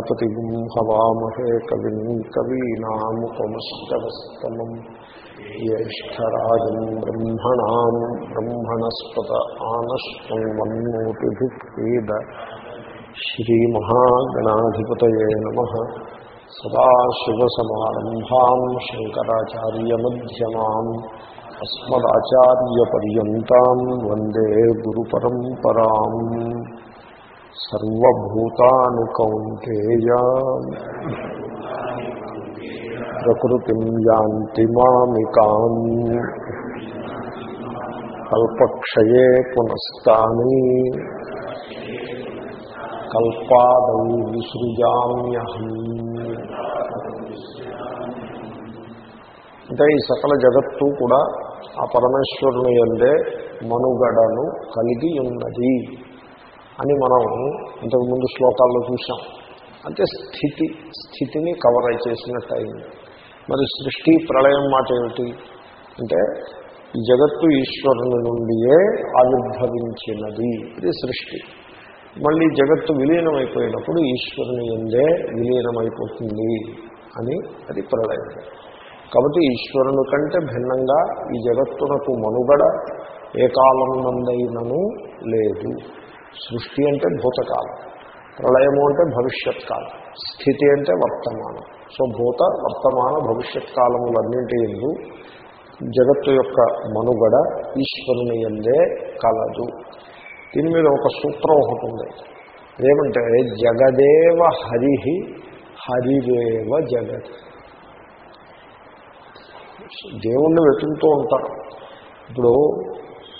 గణపతిగుం హవామహే కవిం కవీనాముపమస్తమం జ్యేష్టరాజం బ్రహ్మణా బ్రహ్మణస్పత ఆనశ్వన్మన్మోతిభిః శ్రీమహాగణాధిపతయే నమ. శంకరాచార్యమ్యమా అస్మదాచార్యపర్యంతం వందే గురు పరంపరా కౌంటేయ ప్రకృతి యాంతి మామికాం. కల్పక్షయే పునస్తాని కల్పాదౌ విసృజామ్యహం. అంటే ఈ సకల జగత్తు కూడా ఆ పరమేశ్వరుని ఎందే మనుగడను కలిగి ఉన్నది. అని మనం ఇంతకుముందు శ్లోకాల్లో చూసాం అంటే స్థితి స్థితిని కవర్ చేసినట్టు అయింది. మరి సృష్టి ప్రళయం మాట ఏమిటి? అంటే ఈ జగత్తు ఈశ్వరుని నుండియే ఆవిర్భవించినది. ఇది సృష్టి. మళ్ళీ జగత్తు విలీనమైపోయినప్పుడు ఈశ్వరుని ఎందే విలీనమైపోతుంది అని అది ప్రళయం. కాబట్టి ఈశ్వరుని కంటే భిన్నంగా ఈ జగత్తునకు మనుగడ ఏ కాలం కాలమునందైనను లేదు. సృష్టి అంటే భూతకాలం. ప్రళయము అంటే భవిష్యత్ కాలం స్థితి అంటే వర్తమానం. సో భూత వర్తమాన భవిష్యత్ కాలములన్నింటి ఎందు జగత్తు యొక్క మనుగడ ఈశ్వరుని ఎందే కలదు. దీని మీద ఒక సూత్రం ఒకటి ఉంది. ఏమంటే జగదేవ హరి హరిదేవ జగత్. దేవుణ్ణి వెతుకుతూ ఉంటారు. ఇప్పుడు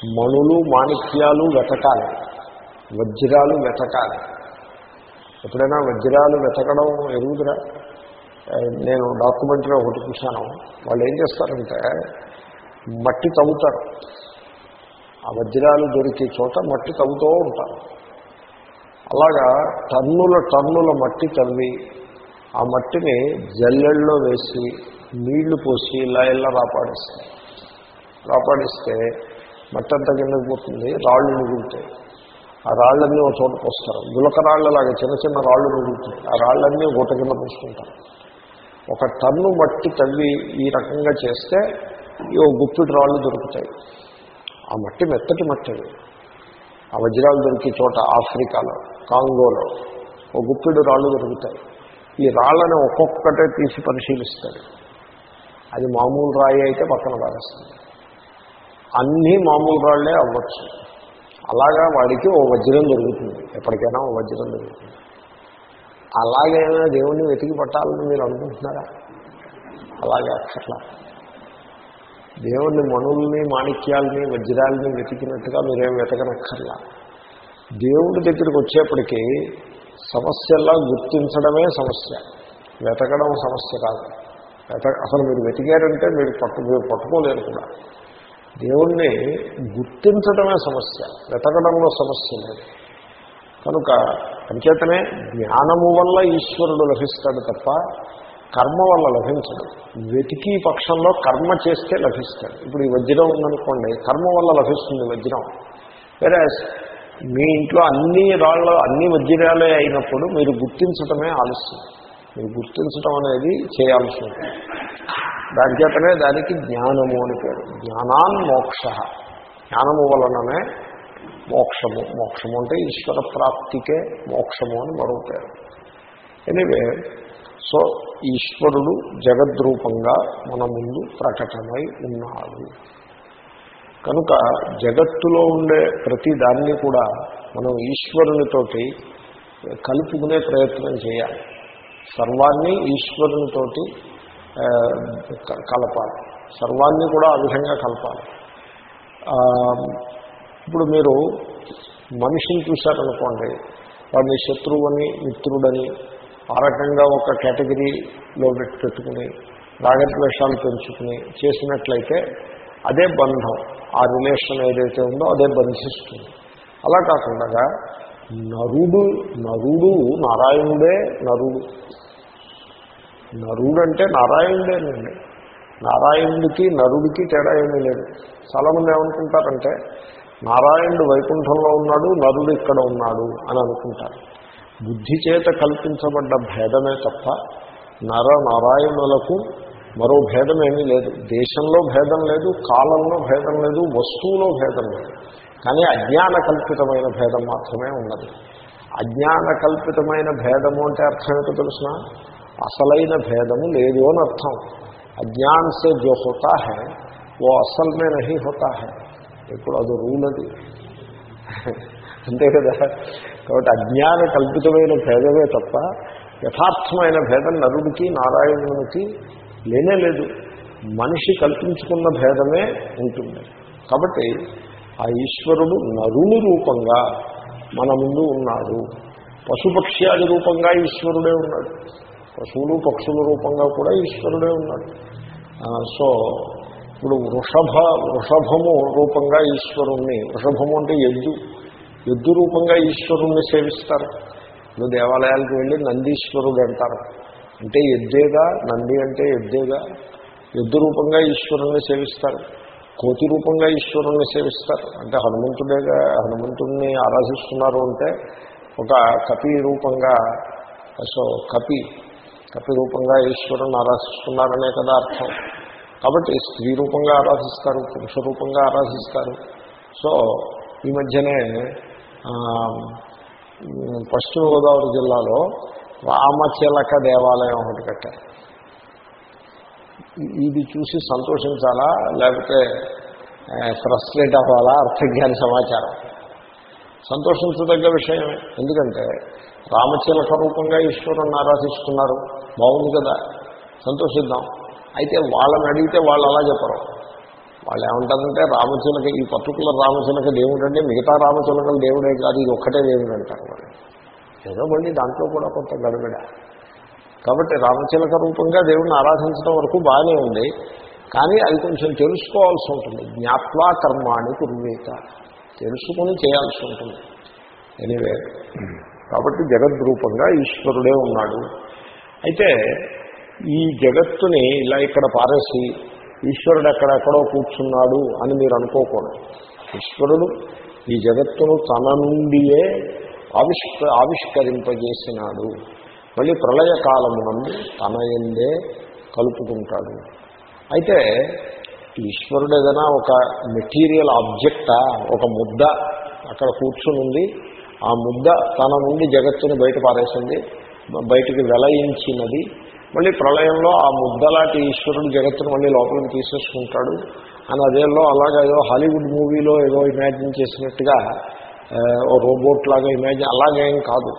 మణులు మాణిక్యాలు వెతకాలి. వజ్రాలు వెతకాలి. ఎప్పుడైనా వజ్రాలు వెతకడం ఎరుగుదరా? నేను డాక్యుమెంటరీ ఒకటి చూశాను. వాళ్ళు ఏం చేస్తారంటే మట్టి తవ్వుతారు. ఆ వజ్రాలు దొరికే చోట మట్టి తవ్వుతూ ఉంటారు. అలాగా టన్నుల టన్నుల మట్టి తవ్వి ఆ మట్టిని జల్లెల్లో వేసి నీళ్ళు పోసి ఇలా ఇలా రాపాడిస్తారు రాపాడిస్తే మట్టి అంతా కిందకి పోతుంది రాళ్ళు మిగులుతాయి ఆ రాళ్ళన్నీ ఒక చోట పోస్తారు. గులకరాళ్ళలాగా చిన్న చిన్న రాళ్ళు మిగులుతాయి ఆ రాళ్ళన్నీ గుట్ట కింద పోసుకుంటారు. ఒక టన్ను మట్టి తవ్వి ఈ రకంగా చేస్తే ఓ గుప్పిడి రాళ్ళు దొరుకుతాయి. ఆ మట్టి మెత్తటి మట్టి ఆ వజ్రాలు దొరికే చోట ఆఫ్రికాలో కాంగోలో ఓ గుప్పిడి రాళ్ళు దొరుకుతాయి. ఈ రాళ్ళని ఒక్కొక్కటే తీసి పరిశీలిస్తాడు అది మామూలు రాయి అయితే పక్కన పారేస్తుంది అన్నీ మామూలు రాళ్ళే అవ్వచ్చు. అలాగా వాడికి ఓ వజ్రం దొరుకుతుంది. ఎప్పటికైనా ఓ వజ్రం దొరుకుతుంది. అలాగైనా దేవుణ్ణి వెతికి పట్టాలని మీరు అనుకుంటున్నారా? అలాగే అట్లా దేవుణ్ణి మనుల్ని మాణిక్యాలని వజ్రాలని వెతికినట్టుగా మీరేం వెతకనక్కర్లా. దేవుడి దగ్గరికి వచ్చేప్పటికీ సమస్యలా గుర్తించడమే సమస్య. వెతకడం సమస్య కాదు. వెత అసలు మీరు వెతికారంటే మీరు పట్టు మీరు పట్టుకోలేరు కూడా. దేవుణ్ణి గుర్తించడమే సమస్య వెతకడంలో సమస్య లేదు. కనుక అంచేతనే జ్ఞానము వల్ల ఈశ్వరుడు లభిస్తాడు తప్ప కర్మ వల్ల లభించడు వెతికి పక్షంలో కర్మ చేస్తే లభిస్తాడు. ఇప్పుడు ఈ వజ్రం ఉందనుకోండి కర్మ వల్ల లభిస్తుంది వజ్రం. వేరే మీ ఇంట్లో అన్ని రాళ్ళ అన్ని వజ్రాలే అయినప్పుడు మీరు గుర్తించటమే ఆలస్యం. మీరు గుర్తించటం అనేది చేయాల్సి ఉంటుంది దాని చేతనే దానికి జ్ఞానము అని పేరు. జ్ఞానాన్ మోక్ష. జ్ఞానము వలననే మోక్షము. మోక్షము అంటే ఈశ్వర ప్రాప్తికే మోక్షము అని మరో పేరు. ఎనివే సో ఈశ్వరుడు జగద్రూపంగా మన ముందు ప్రకటమై ఉన్నాడు. కనుక జగత్తులో ఉండే ప్రతి దాన్ని కూడా మనం ఈశ్వరునితోటి కలుపుకునే ప్రయత్నం చేయాలి. సర్వాన్ని ఈశ్వరునితోటి కలపాలి. సర్వాన్ని కూడా ఆ విధంగా కలపాలి. ఇప్పుడు మీరు మనిషిని చూశారనుకోండి వాడిని శత్రువుని మిత్రుడని ఆ రకంగా ఒక కేటగిరీలో పెట్టుకుని రాగద్వేషాలు పెంచుకుని చేసినట్లయితే అదే బంధం ఆ రిలేషన్ ఏదైతే ఉందో అదే బంధిస్తుంది. అలా కాకుండా నరుడు నరుడు నారాయణుడే నరుడు. నరుడు అంటే నారాయణుడేనండి నారాయణుడికి నరుడికి తేడా ఏమీ లేదు. చాలామంది ఏమనుకుంటారంటే నారాయణుడు వైకుంఠంలో ఉన్నాడు నరుడు ఇక్కడ ఉన్నాడు అని అనుకుంటారు. బుద్ధి చేత కల్పించబడ్డ భేదమే తప్ప నర నారాయణులకు మరో భేదమేమీ లేదు. దేశంలో భేదం లేదు కాలంలో భేదం లేదు వస్తువులో భేదం లేదు. కానీ అజ్ఞాన కల్పితమైన భేదం మాత్రమే ఉన్నది. అజ్ఞాన కల్పితమైన భేదము అంటే అర్థం ఏంటో తెలిసిన? అసలైన భేదము లేదు అని అర్థం. అజ్ఞాన్ సే జో హోతా హై ఓ అసల్ మే నహీ హోతా హై. ఇప్పుడు అది రూల్ అది. అంతే కదా. కాబట్టి అజ్ఞాన కల్పితమైన భేదమే తప్ప యథార్థమైన భేదం నరుడికి నారాయణునికి లేనే లేదు. మనిషి కల్పించుకున్న భేదమే ఉంటుంది. కాబట్టి ఆ ఈశ్వరుడు నరుని రూపంగా మన ముందు ఉన్నాడు. పశుపక్ష్యాది రూపంగా ఈశ్వరుడే ఉన్నాడు. పశువులు పక్షుల రూపంగా కూడా ఈశ్వరుడే ఉన్నాడు. సో ఇప్పుడు వృషభ వృషభము రూపంగా ఈశ్వరుణ్ణి వృషభము అంటే ఎద్దు. ఎద్దు రూపంగా ఈశ్వరుణ్ణి సేవిస్తారు. ఇప్పుడు దేవాలయాలకు వెళ్ళి నందీశ్వరుడు అంటారు. అంటే ఎద్దేగా నంది అంటే ఎద్దేగా ఎద్దు రూపంగా ఈశ్వరుణ్ణి సేవిస్తారు. కోతి రూపంగా ఈశ్వరుణ్ణి సేవిస్తారు. అంటే హనుమంతుడేగా హనుమంతుడిని ఆరాధిస్తున్నారు అంటే ఒక కపి రూపంగా సో కపి కపి రూపంగా ఈశ్వరుని ఆరాధిస్తున్నారనే కదా అర్థం. కాబట్టి స్త్రీ రూపంగా ఆరాధిస్తారు పురుష రూపంగా ఆరాధిస్తారు. సో ఈ మధ్యనే పశ్చిమ గోదావరి జిల్లాలో రామచిలక దేవాలయం ఒకటి కట్టారు. ఇది చూసి సంతోషించాలా? లేకపోతే ఫ్రస్ట్రేట్ అవ్వాలా? అర్థజ్ఞాన సమాచారం. సంతోషించదగ్గ విషయమే. ఎందుకంటే రామచిలక రూపంగా ఈశ్వరుని ఆరాధిస్తున్నారు. బాగుంది కదా. సంతోషిద్దాం. అయితే వాళ్ళని అడిగితే వాళ్ళు అలా చెప్పరు. వాళ్ళు ఏమంటారంటే రామచిలక ఈ పర్టికులర్ రామచిలక దేవుడు అంటే మిగతా రామచిలకలు దేవుడే కాదు ఇది ఒక్కటే దేవుడు అంటారు వాళ్ళు. ఏదో మళ్ళీ దాంట్లో కూడా కొంత గడబిడ. కాబట్టి రామచిలక రూపంగా దేవుడిని ఆరాధించడం వరకు బాగానే ఉంది. కానీ అది కొంచెం తెలుసుకోవాల్సి ఉంటుంది. జ్ఞాత్వా కర్మాణి కుర్వీత. తెలుసుకుని చేయాల్సి ఉంటుంది. ఎనీవే. కాబట్టి జగద్రూపంగా ఈశ్వరుడే ఉన్నాడు. అయితే ఈ జగత్తుని ఇలా ఇక్కడ పారేసి ఈశ్వరుడు ఎక్కడెక్కడో కూర్చున్నాడు అని మీరు అనుకోకూడదు. ఈశ్వరుడు ఈ జగత్తును తన నుండియే ఆవిష్క ఆవిష్కరింపజేసినాడు. మళ్ళీ ప్రళయ కాలమునందు తన ఎందే కలుపుకుంటాడు. అయితే ఈశ్వరుడు ఏదైనా ఒక మెటీరియల్ ఆబ్జెక్టా ఒక ముద్ద అక్కడ కూర్చునుంది. ఆ ముద్ద తన నుండి జగత్తుని బయట పారేసింది బయటికి వెలయించినది. మళ్ళీ ప్రళయంలో ఆ ముద్దలాంటి ఈశ్వరుడు జగత్తును మళ్ళీ లోపలికి తీసేసుకుంటాడు. అని అదేలో అలాగే ఏదో హాలీవుడ్ మూవీలో ఏదో ఇమాజిన్ చేసినట్టుగా ఓ రోబోట్ లాగా ఇమాజిన్ అలాగేం కాదు.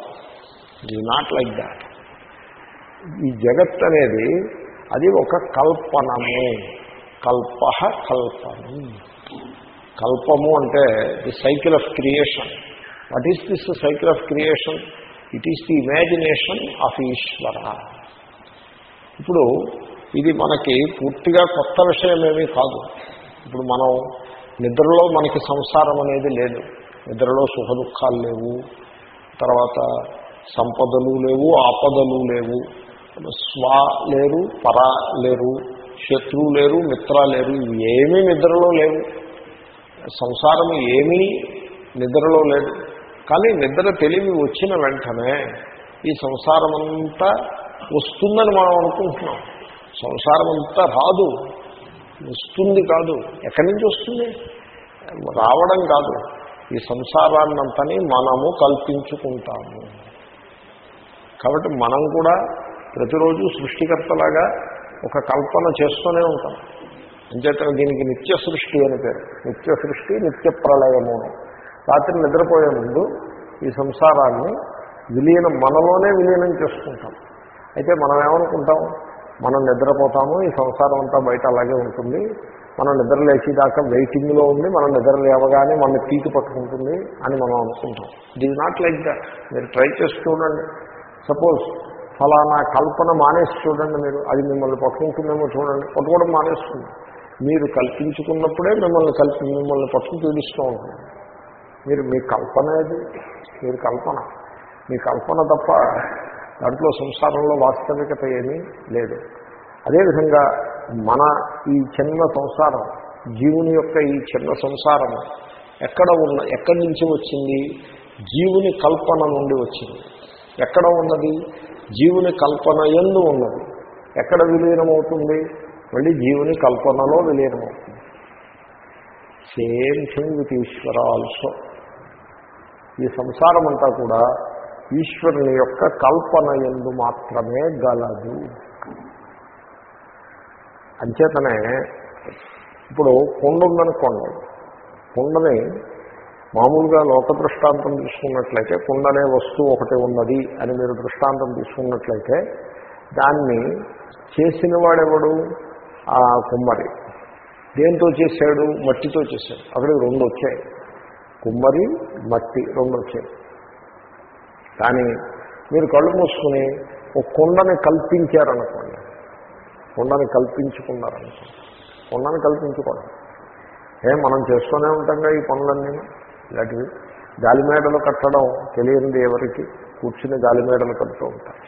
It is not like that ఈ జగత్ అనేది అది ఒక కల్పనమే. కల్ప కల్పనం కల్పము అంటే the cycle of creation. What is this cycle of creation? It is the imagination of Ishwara. ఇప్పుడు ఇది మనకి పూర్తిగా కొత్త విషయమేమీ కాదు. ఇప్పుడు మనం నిద్రలో మనకి సంసారం అనేది లేదు. నిద్రలో సుఖ దుఃఖాలు లేవు. తర్వాత సంపదలు లేవు ఆపదలు లేవు. స్వ లేరు పర లేరు శత్రువు లేరు మిత్ర లేరు ఇవి ఏమీ నిద్రలో లేవు. సంసారం ఏమీ నిద్రలో లేదు. కానీ నిద్ర తెలివి వచ్చిన వెంటనే ఈ సంసారం అంతా వస్తుందని మనం అనుకుంటున్నాం. సంసారం అంతా రాదు. వస్తుంది కాదు. ఎక్కడి నుంచి వస్తుంది? రావడం కాదు. ఈ సంసారాన్నంతని మనము కల్పించుకుంటాము. కాబట్టి మనం కూడా ప్రతిరోజు సృష్టికర్తలాగా ఒక కల్పన చేస్తూనే ఉంటాం. అంచేత దీనికి నిత్య సృష్టి అని పేరు. నిత్య సృష్టి నిత్య ప్రళయము రాత్రి నిద్రపోయే ముందు ఈ సంసారాన్ని విలీనం మనలోనే విలీనం చేసుకుంటాం. అయితే మనం ఏమనుకుంటాం? మనం నిద్రపోతాము ఈ సంసారం అంతా బయట అలాగే ఉంటుంది. మనం నిద్ర లేచేదాకా వెయిటింగ్లో ఉంది మనం నిద్ర లేవగానే మన పీకి పట్టుకుంటుంది అని మనం అనుకుంటాం. It is not like that మీరు ట్రై చేసి చూడండి. సపోజ్ ఫలానా కల్పన మానేసి చూడండి మీరు. అది మిమ్మల్ని పట్టుకుంటుందేమో చూడండి. పట్టుకోవడం మానేస్తుంది. మీరు కల్పించుకున్నప్పుడే మిమ్మల్ని కల్పి మిమ్మల్ని పట్టుకుని పీడిస్తూ ఉంటుంది. మీరు మీ కల్పన ఏది? మీరు కల్పన. మీ కల్పన తప్ప దాంట్లో సంసారంలో వాస్తవికత ఏమీ లేదు. అదేవిధంగా మన ఈ చిన్న సంసారం జీవుని యొక్క ఈ చిన్న సంసారం ఎక్కడ ఉన్న ఎక్కడి నుంచి వచ్చింది? జీవుని కల్పన నుండి వచ్చింది. ఎక్కడ ఉన్నది? జీవుని కల్పన ఎందు ఉన్నది. ఎక్కడ విలీనమవుతుంది? మళ్ళీ జీవుని కల్పనలో విలీనమవుతుంది. Same thing with Ishwara also ఈ సంసారం అంతా కూడా ఈశ్వరుని యొక్క కల్పన ఎందు మాత్రమే గలదు. అంచేతనే ఇప్పుడు కుండ ఉందనుకోండి కుండని మామూలుగా లోక దృష్టాంతం తీసుకున్నట్లయితే కుండ అనే వస్తువు ఒకటి ఉన్నది అని మీరు దృష్టాంతం తీసుకున్నట్లయితే దాన్ని చేసిన వాడెవడు ఆ కుమ్మరి. దేంతో చేశాడు? మట్టితో చేశాడు. అక్కడికి రెండు వచ్చాయి. కుమ్మరి మట్టి రెండు వచ్చాయి. కానీ మీరు కళ్ళు మూసుకుని ఒక కుండని కల్పించారనుకోండి. కుండని కల్పించుకున్నారనుకోండి. కుండని కల్పించుకోవడం ఏం మనం చేస్తూనే ఉంటాంగా ఈ పనులన్నీ? ఇలాంటివి గాలిమేడలు కట్టడం తెలియనిది ఎవరికి? కూర్చుని గాలిమేడలు కడుతూ ఉంటారు.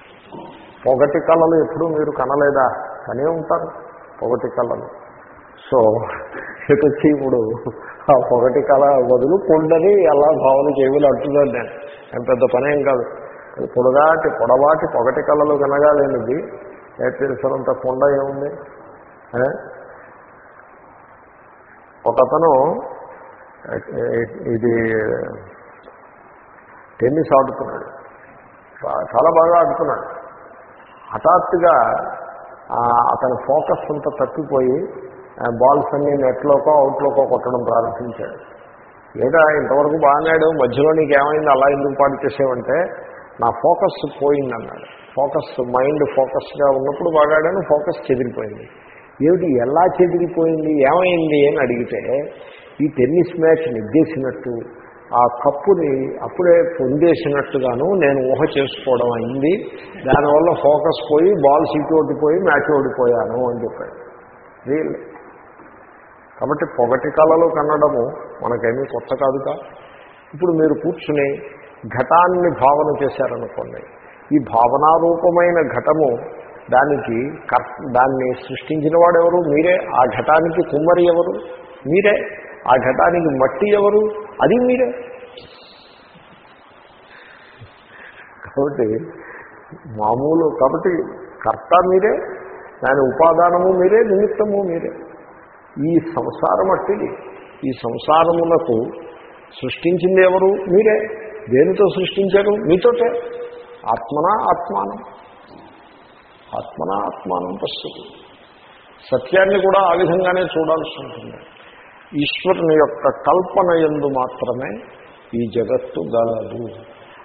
పొగటి కళలు ఎప్పుడూ మీరు కనలేదా? కనే ఉంటారు పొగటి కళలు. సో ఇటు వచ్చి ఇప్పుడు ఆ పొగటి కళ వదులు కొండని అలా భావన చేయమని అంటున్నాను నేను. నేను పెద్ద పని ఏం కాదు. అది పొడగాటి పొడవాటి పొగటి కళలు కనగాలేనిది. తెలిసినంత కొండ ఏముంది? ఒకతను ఇది టెన్నిస్ ఆడుతున్నాడు. చాలా బాగా ఆడుతున్నాడు. హఠాత్తుగా అతని ఫోకస్ అంతా తప్పిపోయి బాల్స్ అన్ని నెట్లోకో అవుట్లోకో కొట్టడం ప్రారంభించాడు. లేదా ఇంతవరకు బాగానాడు మధ్యలో నీకేమైంది అలా ఎందుకు పాటు చేసేవంటే నా ఫోకస్ పోయిందన్నాడు. ఫోకస్ మైండ్ ఫోకస్గా ఉన్నప్పుడు బాగాడాను ఫోకస్ చెదిరిపోయింది. ఏమిటి ఎలా చెదిరిపోయింది ఏమైంది అని అడిగితే ఈ టెన్నిస్ మ్యాచ్ నెగ్గేసినట్టు ఆ కప్పుని అప్పుడే పొందేసినట్టుగాను నేను ఊహ చేసుకోవడం అయింది. దానివల్ల ఫోకస్ పోయి బాల్ ఇటు ఓడిపోయి మ్యాచ్ ఓడిపోయాను అని చెప్పాడు. రియల్. కాబట్టి పొగటి కళలు కనడము మనకేమీ కొత్త కాదుగా. ఇప్పుడు మీరు కూర్చుని ఘటాన్ని భావన చేశారనుకోండి. ఈ భావనారూపమైన ఘటము దానికి కర్ దాన్ని సృష్టించిన వాడెవరు మీరే. ఆ ఘటానికి కుమ్మరి ఎవరు? మీరే. ఆ ఘటానికి మట్టి ఎవరు? అది మీరే. కాబట్టి మామూలు కాబట్టి కర్త మీరే దాని ఉపాదానము మీరే నిమిత్తము మీరే. ఈ సంసారం అట్టిది ఈ సంసారమునకు సృష్టించింది ఎవరు? మీరే. దేనితో సృష్టించారు? మీతోటే. ఆత్మన ఆత్మానం. ఆత్మన ఆత్మానం పశ్యతి సత్యాన్ని కూడా ఆ విధంగానే చూడాల్సి ఉంటుంది. ఈశ్వరుని యొక్క కల్పన ఎందు మాత్రమే ఈ జగత్తు గలదు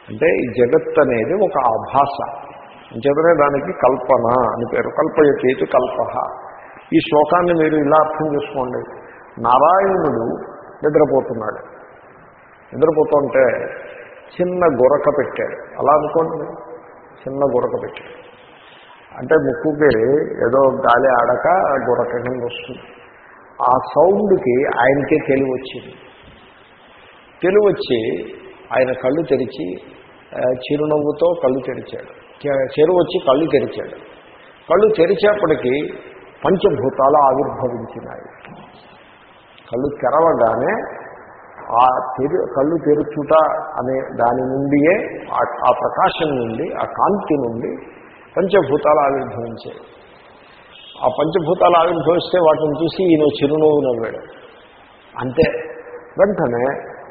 అంటే ఈ జగత్ అనేది ఒక ఆభాష అంచేతనే దానికి కల్పన అని పేరు. కల్పయచేతి కల్ప ఈ శ్లోకాన్ని మీరు ఇలా అర్థం చేసుకోండి. నారాయణుడు నిద్రపోతున్నాడు. నిద్రపోతుంటే చిన్న గురక పెట్టాడు. అలా అనుకోండి. చిన్న గురక పెట్టాడు. అంటే ముక్కుకి ఏదో గాలి ఆడక గురక కింద వస్తుంది. ఆ సౌండ్కి ఆయనకే తెలివి వచ్చింది. తెలివి వచ్చి ఆయన కళ్ళు తెరిచి చిరునవ్వుతో కళ్ళు తెరిచాడు. చె- చెరువు వచ్చి కళ్ళు తెరిచాడు. కళ్ళు తెరిచేప్పటికీ పంచభూతాలు ఆవిర్భవించినాయి. కళ్ళు తెరవగానే ఆ తెరు కళ్ళు తెరుచుట అనే దాని నుండియే ఆ- ఆ ప్రకాశం నుండి ఆ కాంతి నుండి పంచభూతాలు ఆవిర్భవించాయి. ఆ పంచభూతాలు ఆవిర్భవిస్తే వాటిని చూసి ఈయన చిరునవ్వు నవ్వాడు. అంతే. వెంటనే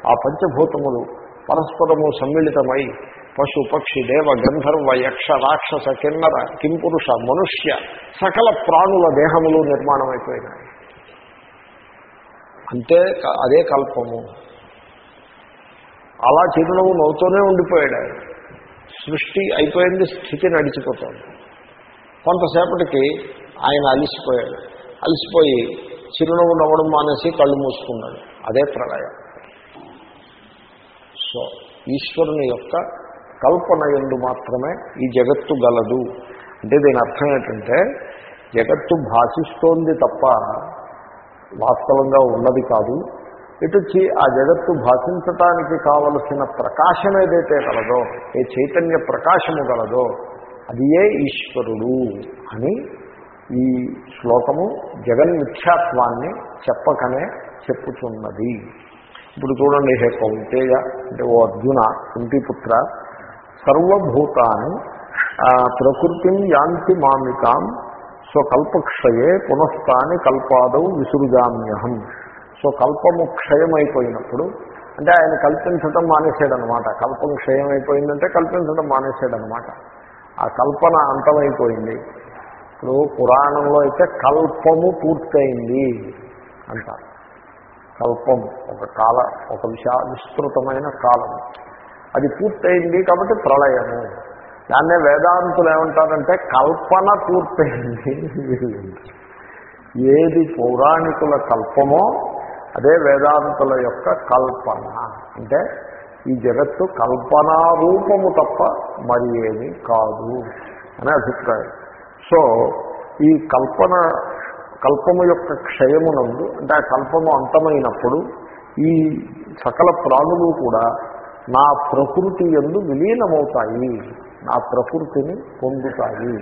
ఆ పంచభూతములు పరస్పరము సమ్మిళితమై పశు పక్షి దేవ గంధర్వ యక్ష రాక్షస కిన్నర కింపురుష మనుష్య సకల ప్రాణుల దేహములు నిర్మాణం అయిపోయినాయి అంతే అదే కల్పము. అలా చిరునవ్వు నవ్వుతూనే ఉండిపోయాడు సృష్టి అయిపోయింది స్థితి నడిచిపోతుంది. కొంతసేపటికి ఆయన అలిసిపోయాడు. అలిసిపోయి చిరునవ్వు నవ్వడం మానేసి కళ్ళు మూసుకున్నాడు. అదే ప్రళయం. సో ఈశ్వరుని యొక్క కల్పన ఎందు మాత్రమే ఈ జగత్తు గలదు. అంటే దీని అర్థం ఏంటంటే జగత్తు భాషిస్తోంది తప్ప వాస్తవంగా ఉన్నది కాదు. ఇటుచ్చి ఆ జగత్తు భాషించటానికి కావలసిన ప్రకాశం ఏదైతే కలదో ఏ చైతన్య ప్రకాశము గలదో అది ఏ ఈశ్వరుడు అని ఈ శ్లోకము జగన్మిథ్యాత్వాన్ని చెప్పకనే చెప్పుచున్నది. ఇప్పుడు చూడండి హే కౌంటేయ అంటే ఓ అర్జున కుంతిపుత్ర సర్వభూతాన్ని ప్రకృతిని యాంతి మామికాం స్వకల్పక్షయే పునఃస్థాని కల్పాదౌ విసురుజామ్యహం సో కల్పము క్షయమైపోయినప్పుడు అంటే ఆయన కల్పించడం మానేసాడనమాట కల్పం క్షయమైపోయిందంటే కల్పించడం మానేసాడనమాట ఆ కల్పన అంతమైపోయింది. ఇప్పుడు పురాణంలో అయితే కల్పము పూర్తయింది అంటారు. కల్పం ఒక కాల ఒక విశా విస్తృతమైన కాలం. అది పూర్తయింది కాబట్టి ప్రళయము. దాన్నే వేదాంతులు ఏమంటారంటే కల్పన పూర్తయింది ఏది పౌరాణికుల కల్పమో అదే వేదాంతుల యొక్క కల్పన. అంటే ఈ జగత్తు కల్పనారూపము తప్ప మరి ఏమీ కాదు అనే అభిప్రాయం. సో ఈ కల్పన కల్పము యొక్క క్షయమునందు అంటే ఆ కల్పము అంతమైనప్పుడు ఈ సకల ప్రాణులు కూడా నా ప్రకృతి ఎందు విలీనమవుతాయి. నా ప్రకృతిని పొందుతాయి.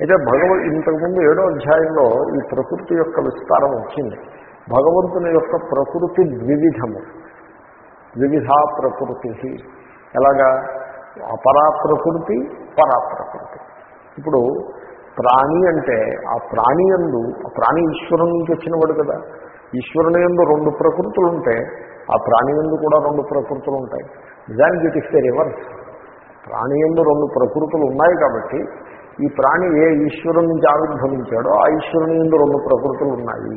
అయితే భగవ ఇంతకుముందు ఏడో అధ్యాయంలో ఈ ప్రకృతి యొక్క విస్తారం వచ్చింది. భగవంతుని యొక్క ప్రకృతి ద్విధము వివిధ ప్రకృతి. ఎలాగా? అపరా ప్రకృతి పరా ప్రకృతి. ఇప్పుడు ప్రాణి అంటే ఆ ప్రాణి ఎందు ఆ ప్రాణి ఈశ్వరుని నుంచి వచ్చినవాడు కదా. ఈశ్వరుని ఎందు రెండు ప్రకృతులు ఉంటే ఆ ప్రాణి ఎందు కూడా రెండు ప్రకృతులు ఉంటాయి నిజానికి ఇట్ ఇస్తే రివర్స్ ప్రాణి ఎందు రెండు ప్రకృతులు ఉన్నాయి కాబట్టి ఈ ప్రాణి ఏ ఈశ్వరుని నుంచి ఆవిర్భవించాడో ఆ ఈశ్వరుని ఎందు రెండు ప్రకృతులు ఉన్నాయి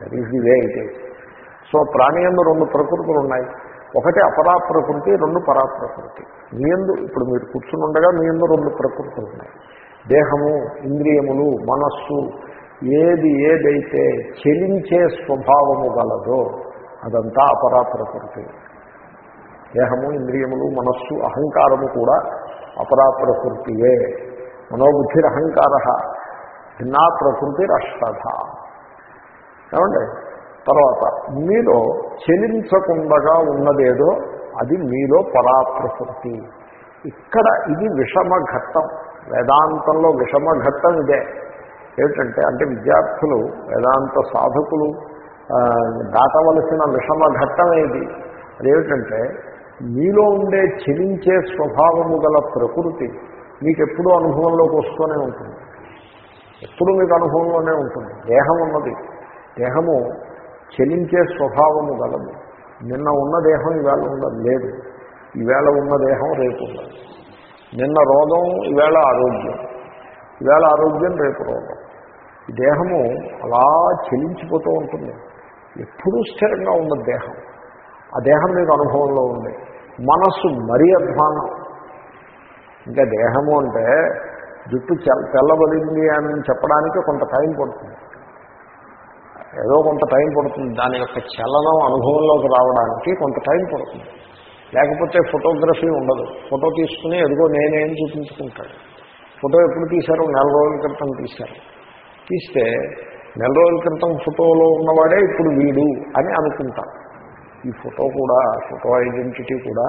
that is the way it is so ప్రాణి ఎందు రెండు ప్రకృతులు ఉన్నాయి ఒకటి అపరా ప్రకృతి రెండు పరా ప్రకృతి మీ ఎందు ఇప్పుడు మీరు కూర్చుని ఉండగా మీ ఎందు రెండు ప్రకృతులు ఉన్నాయి దేహము ఇంద్రియములు మనస్సు ఏది ఏదైతే చెలించే స్వభావము గలదో అదంతా అపరా ప్రకృతి దేహము ఇంద్రియములు మనస్సు అహంకారము కూడా అపరా మనోబుద్ధి మనోబుద్ధిరహంకార భిన్నా ప్రకృతి అష్టధ ఏమండి? తర్వాత మీలో చెలించకుండగా ఉన్నదేదో అది మీలో పరాప్రకృతి. ఇక్కడ ఇది విషమ ఘట్టం వేదాంతంలో విషమ ఘట్టం ఇదే. ఏమిటంటే అంటే విద్యార్థులు వేదాంత సాధకులు దాటవలసిన విషమ ఘట్టం ఏది? అదేమిటంటే మీలో ఉండే చెలించే స్వభావము గల ప్రకృతి మీకు ఎప్పుడూ అనుభవంలోకి వస్తూనే ఉంటుంది. ఎప్పుడు మీకు అనుభవంలోనే ఉంటుంది. దేహం ఉన్నది. దేహము చెలించే స్వభావము గలదు. నిన్న ఉన్న దేహం ఈవేళ ఉండదు. లేదు. ఈవేళ ఉన్న దేహం రేపు ఉండదు. నిన్న రోగం ఈవేళ ఆరోగ్యం. ఈవేళ ఆరోగ్యం రేపు రోగం. దేహము అలా చెలించిపోతూ ఉంటుంది. ఎప్పుడూ స్థిరంగా ఉన్న దేహం. ఆ దేహం మీకు అనుభవంలో ఉంది. మనస్సు మరీ అధ్వానం. ఇంకా దేహము అంటే జుట్టు చెల్- తెల్లబడింది అని చెప్పడానికి కొంత టైం పడుతుంది. ఏదో కొంత టైం పడుతుంది. దాని యొక్క చలనం అనుభవంలోకి రావడానికి కొంత టైం పడుతుంది. లేకపోతే ఫోటోగ్రఫీ ఉండదు. ఫోటో తీసుకుని ఎదుగో నేనేం చూపించుకుంటాడు. ఫోటో ఎప్పుడు తీశారు? నెల రోజుల క్రితం తీశారు. తీస్తే నెల రోజుల క్రితం ఫోటోలో ఉన్నవాడే ఇప్పుడు వీడు అని అనుకుంటారు ఈ ఫోటో కూడా ఫోటో ఐడెంటిటీ కూడా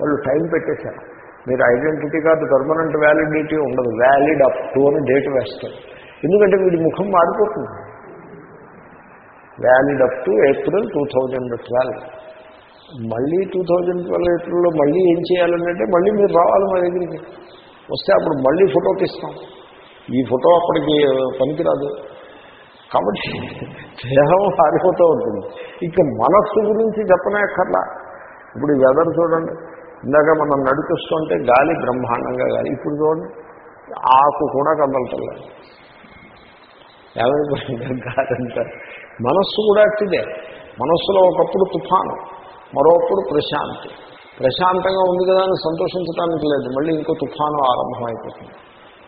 వాళ్ళు టైం పెట్టేశారు. మీరు ఐడెంటిటీ కార్డు పర్మనెంట్ వ్యాలిడిటీ ఉండదు. వ్యాలిడ్ అప్ టు అని డేట్ వేస్తారు. ఎందుకంటే వీడి ముఖం మారిపోతుంది. Valid up to April two thousand twelve. మళ్ళీ టూ థౌజండ్ ట్వెల్వ్ ఎయిట్లో మళ్ళీ ఏం చేయాలంటే మళ్ళీ మీరు రావాలి మా దగ్గరికి. వస్తే అప్పుడు మళ్ళీ ఫోటో తీస్తాం. ఈ ఫోటో అప్పటికి పనికిరాదు. కాబట్టి దేహం ఆరిపోతూ ఉంటుంది. ఇక మనస్సు గురించి చెప్పనక్కర్లా. ఇప్పుడు ఈ వెదర్ చూడండి. ఇందాక మనం నడిపిస్తుంటే గాలి బ్రహ్మాండంగా గాలి. ఇప్పుడు చూడండి. ఆకు కూడా కదలటలేదు ఏమైపోయింది గాలి మనస్సు కూడా అట్టిదే. మనస్సులో ఒకప్పుడు తుఫాను. మరోప్పుడు ప్రశాంతి. ప్రశాంతంగా ఉంది కదా అని సంతోషించడానికి లేదు. మళ్ళీ ఇంకో తుఫాను ఆరంభమైపోతుంది.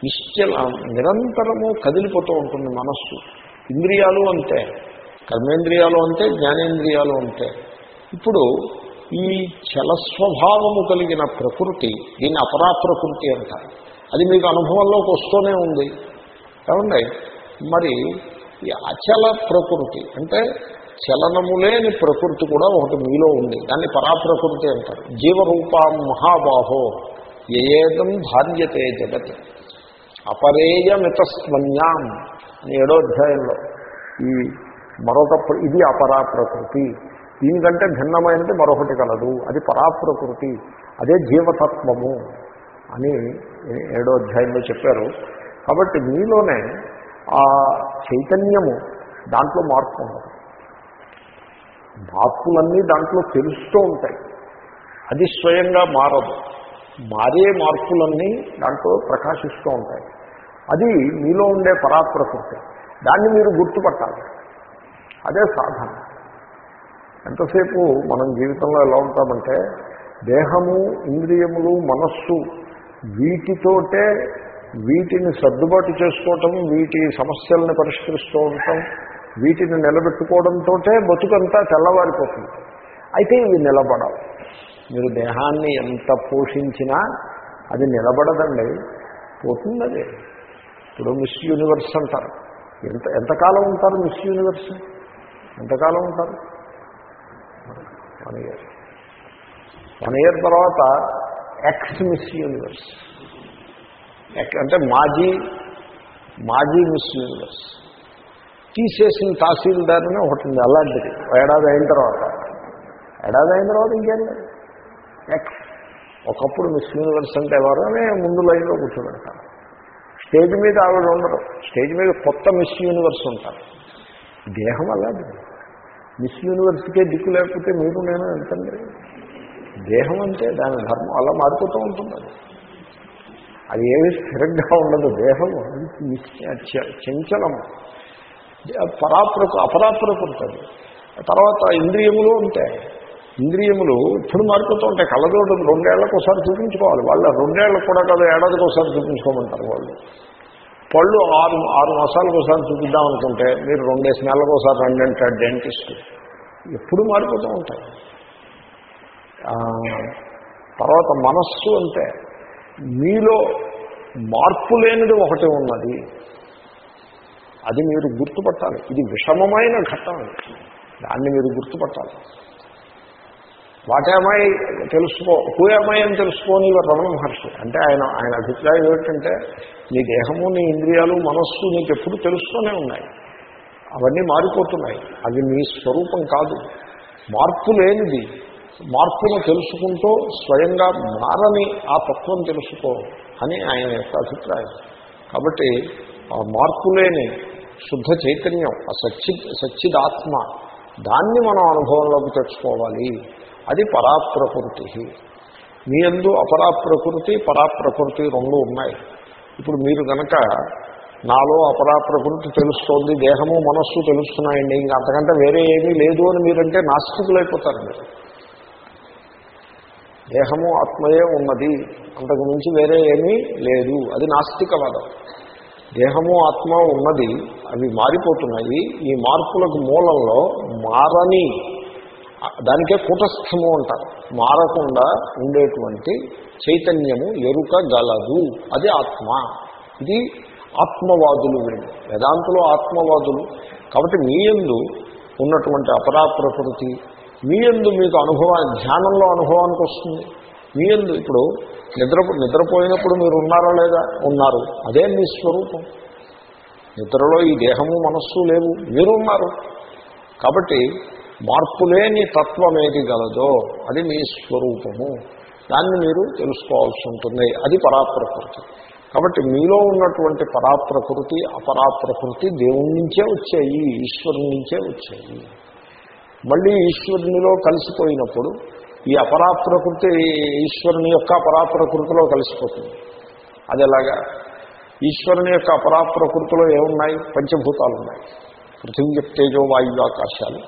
నిశ్చల నిరంతరము కదిలిపోతూ ఉంటుంది మనస్సు. ఇంద్రియాలు అంతే. కర్మేంద్రియాలు అంతే జ్ఞానేంద్రియాలు అంతే. ఇప్పుడు ఈ చలస్వభావము కలిగిన ప్రకృతి దీన్ని అపరా ప్రకృతి అంటారు. అది మీకు అనుభవంలోకి వస్తూనే ఉంది. ఏమండి? మరి ఈ అచల ప్రకృతి అంటే చలనము లేని ప్రకృతి కూడా ఒకటి మీలో ఉంది. దాన్ని పరాప్రకృతి అంటారు. జీవరూపం మహాబాహో ఏదం ధార్యతే జగత్. అపరేయమితస్మన్యాం అని ఏడో అధ్యాయంలో ఈ మరొక ఇది అపరా ప్రకృతి దీనికంటే భిన్నమైనది మరొకటి కలదు. అది పరాప్రకృతి. అదే జీవతత్వము అని ఏడో అధ్యాయంలో చెప్పారు. కాబట్టి మీలోనే ఆ చైతన్యము దాంట్లో మార్పు ఉండదు మార్పులన్నీ దాంట్లో తెలుస్తూ ఉంటాయి. అది స్వయంగా మారదు. మారే మార్పులన్నీ దాంట్లో ప్రకాశిస్తూ ఉంటాయి. అది మీలో ఉండే పరాప్రకృతి. దాన్ని మీరు గుర్తుపట్టాలి. అదే సాధన. ఎంతసేపు మనం జీవితంలో ఎలా ఉంటామంటే దేహము ఇంద్రియములు మనస్సు వీటితోటే వీటిని సర్దుబాటు చేసుకోవటం వీటి సమస్యల్ని పరిష్కరిస్తూ ఉండటం వీటిని నిలబెట్టుకోవడంతో బతుకంతా తెల్లవారిపోతుంది. అయితే ఇవి నిలబడవు. మీరు దేహాన్ని ఎంత పోషించినా అది నిలబడదండి. పోతుంది అది ఇప్పుడు మిస్ యూనివర్స్ అంటారు. ఎంత ఎంతకాలం ఉంటారు మిస్ యూనివర్స్? ఎంతకాలం ఉంటారు? One year. వన్ ఇయర్ తర్వాత ఎక్స్ మిస్ యూనివర్స్. అంటే మాజీ మాజీ మిస్ యూనివర్స్. తీసేసిన తహసీల్దార్ని ఒకటి ఉంది అలాంటిది. ఏడాది అయిన తర్వాత. ఏడాది అయిన తర్వాత ఇంకేం లేదు. ఒకప్పుడు మిస్ యూనివర్స్ అంటే ఎవరనే ముందు లైన్లో కూర్చోబెడతారు. స్టేజ్ మీద ఆవిడ ఉండరు. స్టేజ్ మీద కొత్త మిస్ యూనివర్స్ ఉంటారు. దేహం అలాంటిది. మిస్ యూనివర్స్కే దిక్కు లేకపోతే మీరు నేను ఎంతండి దేహం అంటే దాని ధర్మం. అలా మారిపోతూ ఉంటుంది. అది అది ఏమి స్థిరంగా ఉండదు. దేహం చంచలము. పరాప్రకు అపరాప్రకృతి ఉంటుంది. తర్వాత ఇంద్రియములు ఉంటాయి. ఇంద్రియములు ఇప్పుడు మారిపోతూ ఉంటాయి. కళ్ళతోటి రెండేళ్ళకు ఒకసారి చూపించుకోవాలి. వాళ్ళ రెండేళ్ళకు కూడా కాదు ఏడాదికి ఒకసారి చూపించుకోమంటారు వాళ్ళు. పళ్ళు ఆరు ఆరు మాసాలకు ఒకసారి చూపిద్దాం అనుకుంటే మీరు రెండేసి నెలలకు ఒకసారి రండి అంటాడు డెంటిస్ట్. ఎప్పుడు మారిపోతూ ఉంటాయి. తర్వాత మనస్సు అంటే మీలో మార్పు లేనిది ఒకటి ఉన్నది. అది మీరు గుర్తుపట్టాలి. ఇది విషమమైన ఘట్టం దాన్ని మీరు గుర్తుపట్టాలి. వాటేమై తెలుసుకో హూయమై అని తెలుసుకోని రమణ మహర్షి. అంటే ఆయన ఆయన అభిప్రాయం ఏమిటంటే నీ దేహము నీ ఇంద్రియాలు మనస్సు నీకు ఎప్పుడు తెలుస్తూనే ఉన్నాయి. అవన్నీ మారిపోతున్నాయి. అవి నీ స్వరూపం కాదు. మార్పు లేనిది. మార్పును తెలుసుకుంటూ స్వయంగా మారని ఆ తత్వం తెలుసుకో అని ఆయన యొక్క అభిప్రాయం. కాబట్టి ఆ మార్పు లేని శుద్ధ చైతన్యం ఆ సచ్చి సచ్చిదాత్మ. దాన్ని మనం అనుభవంలోకి తెచ్చుకోవాలి. అది పరాప్రకృతి. మీ అందు అపరాప్రకృతి పరాప్రకృతి రెండు ఉన్నాయి. ఇప్పుడు మీరు కనుక నాలో అపరాప్రకృతి తెలుస్తోంది దేహము మనస్సు తెలుస్తున్నాయండి ఇంకా అంతకంటే వేరే ఏమీ లేదు అని మీరంటే నాస్తికులైపోతారు మీరు. దేహము ఆత్మయే ఉన్నది. అంతకు మించి వేరే ఏమీ లేదు. అది నాస్తికవాదం. దేహము ఆత్మ ఉన్నది అవి మారిపోతున్నాయి. ఈ మార్పులకు మూలంలో మారని దానికే కూటస్థము అంటారు. మారకుండా ఉండేటువంటి చైతన్యము ఎరుక గలదు. అది ఆత్మ. ఇది ఆత్మవాదులు వీళ్ళు. వేదాంతులు ఆత్మవాదులు. కాబట్టి మీ ఎందు ఉన్నటువంటి అపరాప్రకృతి మీ ఎందు మీకు అనుభవా ధ్యానంలో అనుభవానికి వస్తుంది. మీ ఎందు ఇప్పుడు నిద్ర నిద్రపోయినప్పుడు మీరు ఉన్నారా లేదా? ఉన్నారు. అదే మీ స్వరూపం. నిద్రలో ఈ దేహము మనస్సు లేవు. మీరు ఉన్నారు కాబట్టి మార్పులేని తత్వం ఏది గలదో అది మీ స్వరూపము. దాన్ని మీరు తెలుసుకోవాల్సి ఉంటుంది. అది పరాప్రకృతి. కాబట్టి మీలో ఉన్నటువంటి పరాప్రకృతి అపరాప్రకృతి దేవుడి నుంచే వచ్చాయి ఈశ్వరుని నుంచే వచ్చాయి. మళ్ళీ ఈశ్వరునిలో కలిసిపోయినప్పుడు ఈ అపరాప్రకృతి ఈశ్వరుని యొక్క అపరాప్రకృతిలో కలిసిపోతుంది. అది ఎలాగా? ఈశ్వరుని యొక్క అపరాప్రకృతిలో ఏమున్నాయి? పంచభూతాలు ఉన్నాయి పృథివీ తేజో వాయు ఆకాశాలు.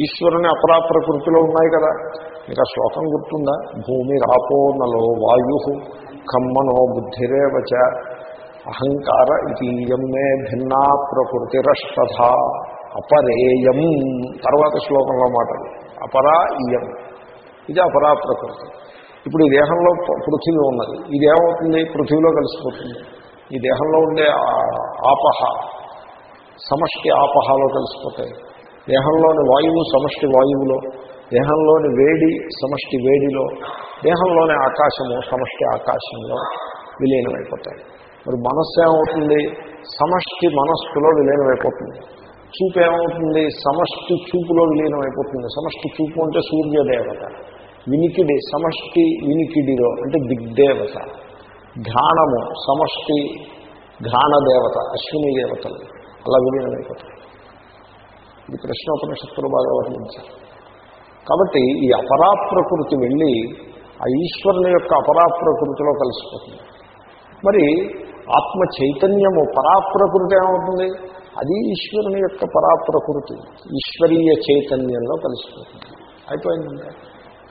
ఈశ్వరుని అపరాప్రకృతిలో ఉన్నాయి కదా. ఇంకా శ్లోకం గుర్తుందా? భూమి రాపో నలో వాయు ఖమ్మనో బుద్ధిరేవచ అహంకార ఇతీయం మే భిన్నా ప్రకృతిరష్టథ అపరేయం. తర్వాత శ్లోకంలో మాటలు అపరా ఇయం. ఇది అపరాప్రకృతి. ఇప్పుడు ఈ దేహంలో పృథివీ ఉన్నది. ఇది ఏమవుతుంది పృథివీలో కలిసిపోతుంది. ఈ దేహంలో ఉండే ఆపహ సమష్టి ఆపహలో కలిసిపోతాయి. దేహంలోని వాయువు సమష్టి వాయువులో దేహంలోని వేడి సమష్టి వేడిలో దేహంలోని ఆకాశము సమష్టి ఆకాశంలో విలీనమైపోతాయి. మరి మనస్సు ఏమవుతుంది? సమష్టి మనస్సులో విలీనమైపోతుంది. చూపు ఏమవుతుంది? సమష్టి చూపులో విలీనమైపోతుంది. సమష్టి చూపు అంటే సూర్యదేవత వినికిడి సమష్టి వినికిడిలో అంటే దిగ్దేవత ఘానము సమష్టి ఘాన దేవత అశ్విని దేవతలు. అలా విలీనమైపోతాయి ఇది ప్రశ్నోపనిషత్తులు బాగా వర్ణించారు కాబట్టి ఈ అపరా ప్రకృతి వెళ్ళి ఆ ఈశ్వరుని యొక్క అపరా ప్రకృతిలో కలిసిపోతుంది. మరి ఆత్మ చైతన్యము పరాప్రకృతి ఏమవుతుంది? అది ఈశ్వరుని యొక్క పరాప్రకృతి ఈశ్వరీయ చైతన్యంలో కలిసిపోతుంది. అయిపోయిందంటే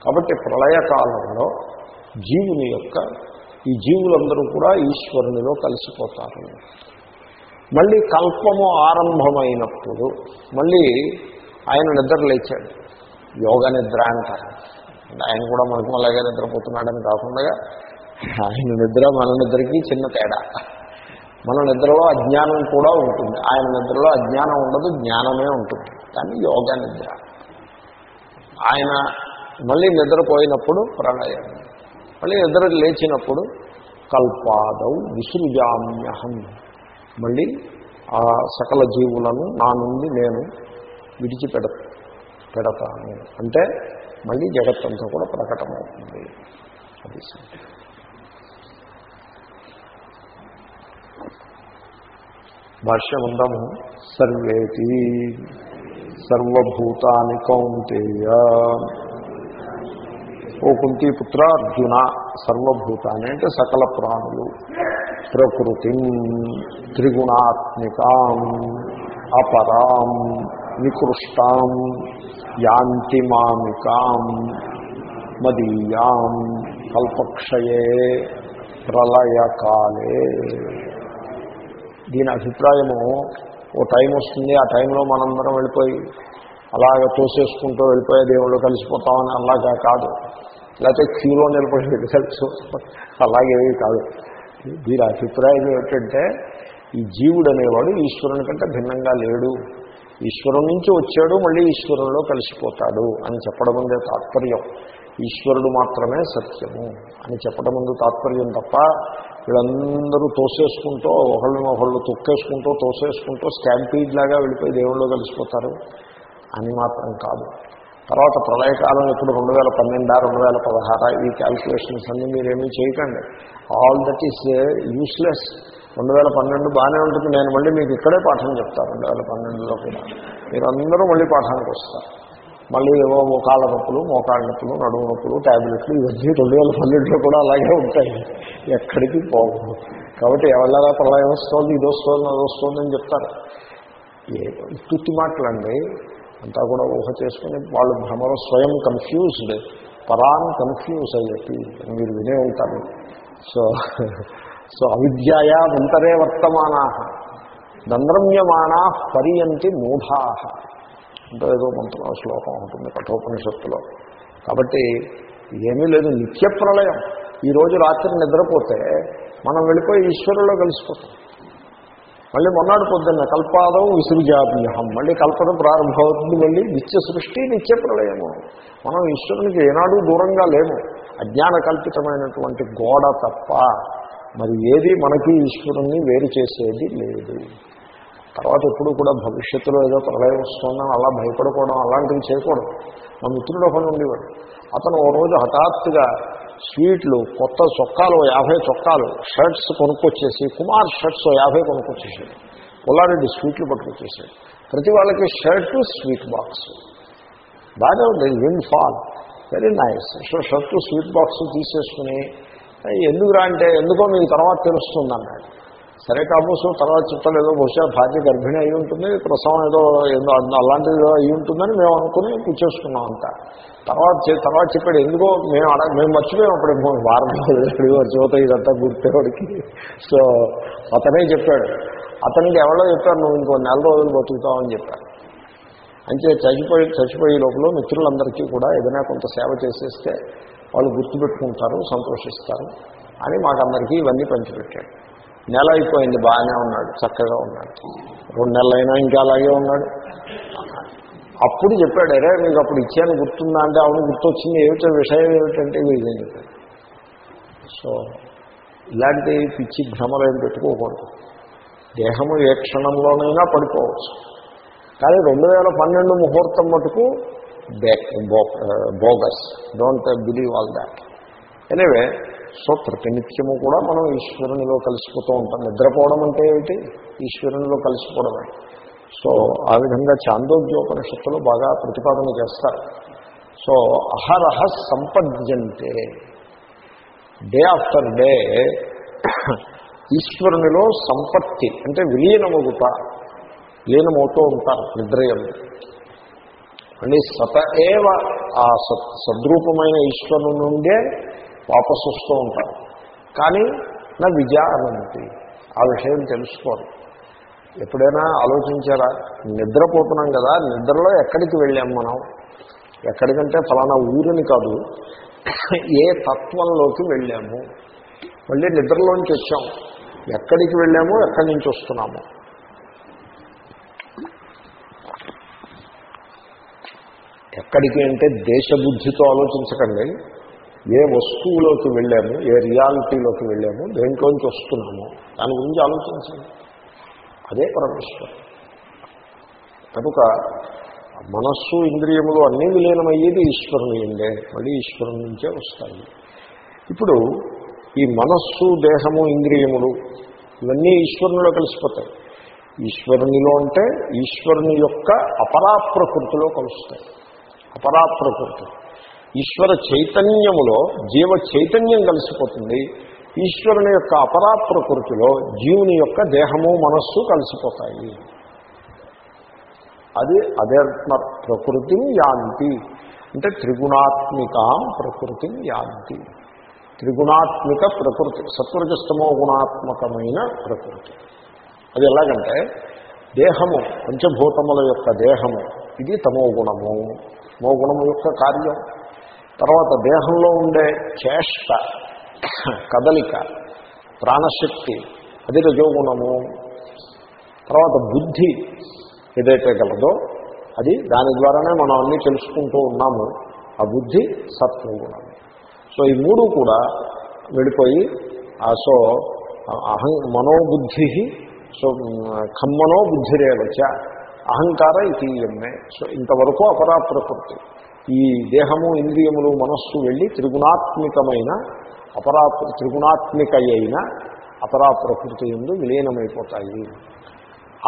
కాబట్టి ప్రళయకాలంలో జీవుని యొక్క ఈ జీవులందరూ కూడా ఈశ్వరునిలో కలిసిపోతారు. మళ్ళీ కల్పము ఆరంభమైనప్పుడు మళ్ళీ ఆయన నిద్ర లేచాడు. యోగ నిద్ర అంటారు. ఆయన కూడా మనకు అలాగే నిద్రపోతున్నాడని కాకుండా ఆయన నిద్ర మన నిద్రకి చిన్న తేడా. మన నిద్రలో అజ్ఞానం కూడా ఉంటుంది. ఆయన నిద్రలో అజ్ఞానం ఉండదు జ్ఞానమే ఉంటుంది. కానీ యోగ నిద్ర. ఆయన మళ్ళీ నిద్రపోయినప్పుడు ప్రళయం మళ్ళీ నిద్ర లేచినప్పుడు కల్పాదౌ విసృజామ్యహం. మళ్ళీ ఆ సకల జీవులను నా నుండి నేను విడిచిపెడ పెడతాను. అంటే మళ్ళీ జగత్తంతా కూడా ప్రకటమవుతుంది. అది సంగతి. భాష్యం ఉందాము సర్వేతి సర్వభూతాని కౌంతేయ ఓ కుంతీపుత్ర అర్జున సర్వభూతాన్ని అంటే సకల ప్రాణులు ప్రకృతి త్రిగుణాత్మికాం అపరాం నికృష్టాం యాంతిమామికాం మదీయాం కల్పక్షయే ప్రళయకాలే. దీని అభిప్రాయము ఓ టైం వస్తుంది ఆ టైంలో మనందరం వెళ్ళిపోయి అలాగ తోసేసుకుంటూ వెళ్ళిపోయే దేవుళ్ళు కలిసిపోతామని అలాగా కాదు. లేకపోతే క్యూలో నిలబడి వెళ్ళి అలాగేవి కాదు. దీని అభిప్రాయం ఏమిటంటే ఈ జీవుడు అనేవాడు ఈశ్వరుని కంటే భిన్నంగా లేడు. ఈశ్వరుని నుంచి వచ్చాడు మళ్ళీ ఈశ్వరుల్లో కలిసిపోతాడు అని చెప్పడం ముందే తాత్పర్యం. ఈశ్వరుడు మాత్రమే సత్యము అని చెప్పడం ముందు తాత్పర్యం తప్ప వీళ్ళందరూ తోసేసుకుంటూ ఒకళ్ళని ఒకళ్ళు తొక్కేసుకుంటూ తోసేసుకుంటూ స్టాంపీడ్ లాగా వెళ్ళిపోయి దేవుళ్ళు కలిసిపోతారు అని మాత్రం కాదు. తర్వాత ప్రళయకాలం ఎప్పుడు రెండు వేల పన్నెండా రెండు వేల పదహారా ఈ క్యాల్కులేషన్స్ అన్నీ మీరేమీ చేయకండి. ఆల్ దట్ ఈస్ యూస్లెస్ రెండు వేల పన్నెండు బాగానే ఉంటుంది. నేను మళ్ళీ మీకు ఇక్కడే పాఠం చెప్తాను. రెండు వేల పన్నెండులో కూడా. మీరందరూ మళ్ళీ పాఠానికి వస్తారు. మళ్ళీ ఏవో మోకాళ్ళ నొప్పులు మోకాళ్ళ నొప్పులు నడుము నొప్పులు ట్యాబ్లెట్లు ఇవన్నీ రెండు వేల పన్నెండులో కూడా అలాగే ఉంటాయి. ఎక్కడికి పోవు. కాబట్టి ఎవరిలాగా ప్రళయం వస్తుంది ఇది వస్తుంది అది వస్తుంది అని చెప్తారు. ఏ తుత్తి మాటలండి. అంతా కూడా ఊహ చేసుకుని వాళ్ళు భ్రమలో స్వయం కన్ఫ్యూజ్డ్ పరాన్ కన్ఫ్యూజ్ అయ్యేది మీరు వినే ఉంటారు. సో సో అవిద్యాయా మంతరే వర్తమానా దంద్రమ్యమానా పరియంతి మూఢా. అంటే ఏదో మంత్రం శ్లోకం ఉంటుంది కఠోపనిషత్తులో. కాబట్టి ఏమీ లేదు నిత్య ప్రళయం. ఈరోజు రాత్రి నిద్రపోతే మనం వెళ్ళిపోయి ఈశ్వరులో కలిసిపోతాం. మళ్ళీ మొన్నటి పొద్దున్న కల్పాదం విసృజాభ్యహం మళ్ళీ కల్పన ప్రారంభమవుతుంది మళ్ళీ నిత్య సృష్టి నిత్య ప్రళయము. మనం ఈశ్వరునికి ఏనాడు దూరంగా లేము. అజ్ఞాన కల్పితమైనటువంటి గోడ తప్ప మరి ఏది మనకి ఈశ్వరుణ్ణి వేరు చేసేది లేదు. తర్వాత ఎప్పుడు కూడా భవిష్యత్తులో ఏదో ప్రళయం వస్తుందని అలా భయపడకూడదు అలాంటివి చేయకూడదు. మా మిత్రుడు ఒకడు ఉండేవాడు. అతను ఓ రోజు హఠాత్తుగా స్వీట్లు కొత్త చొక్కాలు ఓ యాభై చొక్కాలు షర్ట్స్ కొనుక్కొచ్చేసి కుమార్ షర్ట్స్ యాభై కొనుక్కొచ్చేసాడు. పుల్లారెడ్డి స్వీట్లు పట్టుకొచ్చేసాడు. ప్రతి వాళ్ళకి షర్టు స్వీట్ బాక్స్. బాగానే ఉంది win fall very nice so shirt sweet box తీసేసుకుని ఎందుకురా అంటే ఎందుకో మీకు తర్వాత తెలుస్తుంది అన్నాడు సరే కాబోసు తర్వాత చెప్పలేదు బహుశా భార్య గర్భిణి అయి ఉంటుంది ప్రసవం ఏదో ఏదో అలాంటిది ఏదో అయి ఉంటుందని మేము అనుకుని కూర్చేసుకున్నాం అంత. తర్వాత తర్వాత చెప్పాడు ఎందుకో మేము అడ మేము మర్చిపోయాం అప్పుడు వారం రోజులు ఇదంతా గుర్తేవాడికి సో అతనే చెప్పాడు అతనికి ఎవరో చెప్పారు నువ్వు ఇంకో నెల రోజులు బతుకుతావని చెప్పారు అంటే చచ్చిపోయి చచ్చిపోయే లోపల మిత్రులందరికీ కూడా ఏదైనా కొంత సేవ చేసేస్తే వాళ్ళు గుర్తుపెట్టుకుంటారు సంతోషిస్తారు అని మాకందరికీ ఇవన్నీ పంచిపెట్టాడు. నెల అయిపోయింది బాగానే ఉన్నాడు చక్కగా ఉన్నాడు. రెండు నెలలైనా ఇంకా అలాగే ఉన్నాడు. అప్పుడు చెప్పాడు అరే మీకు అప్పుడు ఇచ్చాను గుర్తుందా? అంటే అవును గుర్తొచ్చింది. ఏమిటో విషయం ఏమిటంటే ఇదే చెప్పాడు. సో ఇలాంటి పిచ్చి భ్రమలు ఏం పెట్టుకోకూడదు. దేహము ఏ క్షణంలోనైనా పడిపోవచ్చు. కానీ రెండు వేల పన్నెండు ముహూర్తం మటుకు bogus. Don't believe all that. Anyway so ప్రతినిత్యము కూడా మనం ఈశ్వరునిలో కలిసిపోతూ ఉంటాం. నిద్రపోవడం అంటే ఏమిటి? ఈశ్వరునిలో కలిసిపోవడమే. సో ఆ విధంగా చాందోగ్యోపనిషత్తులు బాగా ప్రతిపాదన చేస్తారు. సో అహరహ సంపద్యంతే. డే ఆఫ్టర్ డే ఈశ్వరునిలో సంపత్తి అంటే విలీనమగుట లీనమవుతూ ఉంటారు నిద్రయం మళ్ళీ సత ఏవ ఆ సత్ సద్రూపమైన ఈశ్వరుని నుండే వాపసు వస్తూ ఉంటారు. కానీ నా విజానంతి ఆ విషయం తెలుసుకోరు. ఎప్పుడైనా ఆలోచించారా? నిద్రపోతున్నాం కదా నిద్రలో ఎక్కడికి వెళ్ళాం మనం? ఎక్కడికంటే ఫలానా ఊరిని కాదు ఏ తత్వంలోకి వెళ్ళాము? మళ్ళీ నిద్రలోంచి వచ్చాం. ఎక్కడికి వెళ్ళాము ఎక్కడి నుంచి వస్తున్నాము? ఎక్కడికి అంటే దేశబుద్ధితో ఆలోచించకండి. ఏ వస్తువులోకి వెళ్ళాము ఏ రియాలిటీలోకి వెళ్ళాము దేంట్లోంచి వస్తున్నాము దాని గురించి ఆలోచించండి. అదే పరమేశ్వరం కనుక మనస్సు ఇంద్రియములు అన్నీ విలీనమయ్యేది ఈశ్వరుని ఉండే మళ్ళీ ఈశ్వరుని నుంచే వస్తాయి. ఇప్పుడు ఈ మనస్సు దేహము ఇంద్రియములు ఇవన్నీ ఈశ్వరునిలో కలిసిపోతాయి. ఈశ్వరునిలో అంటే ఈశ్వరుని యొక్క అపరా ప్రకృతిలో కలుస్తాయి. అపరా ప్రకృతి ఈశ్వర చైతన్యములో జీవ చైతన్యం కలిసిపోతుంది. ఈశ్వరుని యొక్క అపరా ప్రకృతిలో జీవుని యొక్క దేహము మనస్సు కలిసిపోతాయి. అది అధ్యాత్మ ప్రకృతిని యాంతి. అంటే త్రిగుణాత్మికాం ప్రకృతిని యాంతి. త్రిగుణాత్మిక ప్రకృతి సత్వరజస్తమో గుణాత్మకమైన ప్రకృతి. అది ఎలాగంటే దేహము పంచభూతముల యొక్క దేహము ఇది తమో గుణము. తమో గుణము యొక్క కార్యం. తర్వాత దేహంలో ఉండే చేష్ట కదలిక ప్రాణశక్తి అది రజోగుణము తర్వాత బుద్ధి ఏదైతే గలదో అది దాని ద్వారానే మనం అన్నీ తెలుసుకుంటూ ఉన్నాము. ఆ బుద్ధి సత్వగుణం. సో ఈ మూడు కూడా వెళ్ళిపోయి ఆ సో అహం మనోబుద్ధి సో ఖమ్మనో బుద్ధిరేవచ అహంకార ఇతీయమ్మే సో ఇంతవరకు అపరా ప్రకృతి ఈ దేహము ఇంద్రియములు మనస్సు వెళ్ళి త్రిగుణాత్మికమైన అపరా త్రిగుణాత్మిక అయిన అపరా ప్రకృతి ఎందు విలీనమైపోతాయి.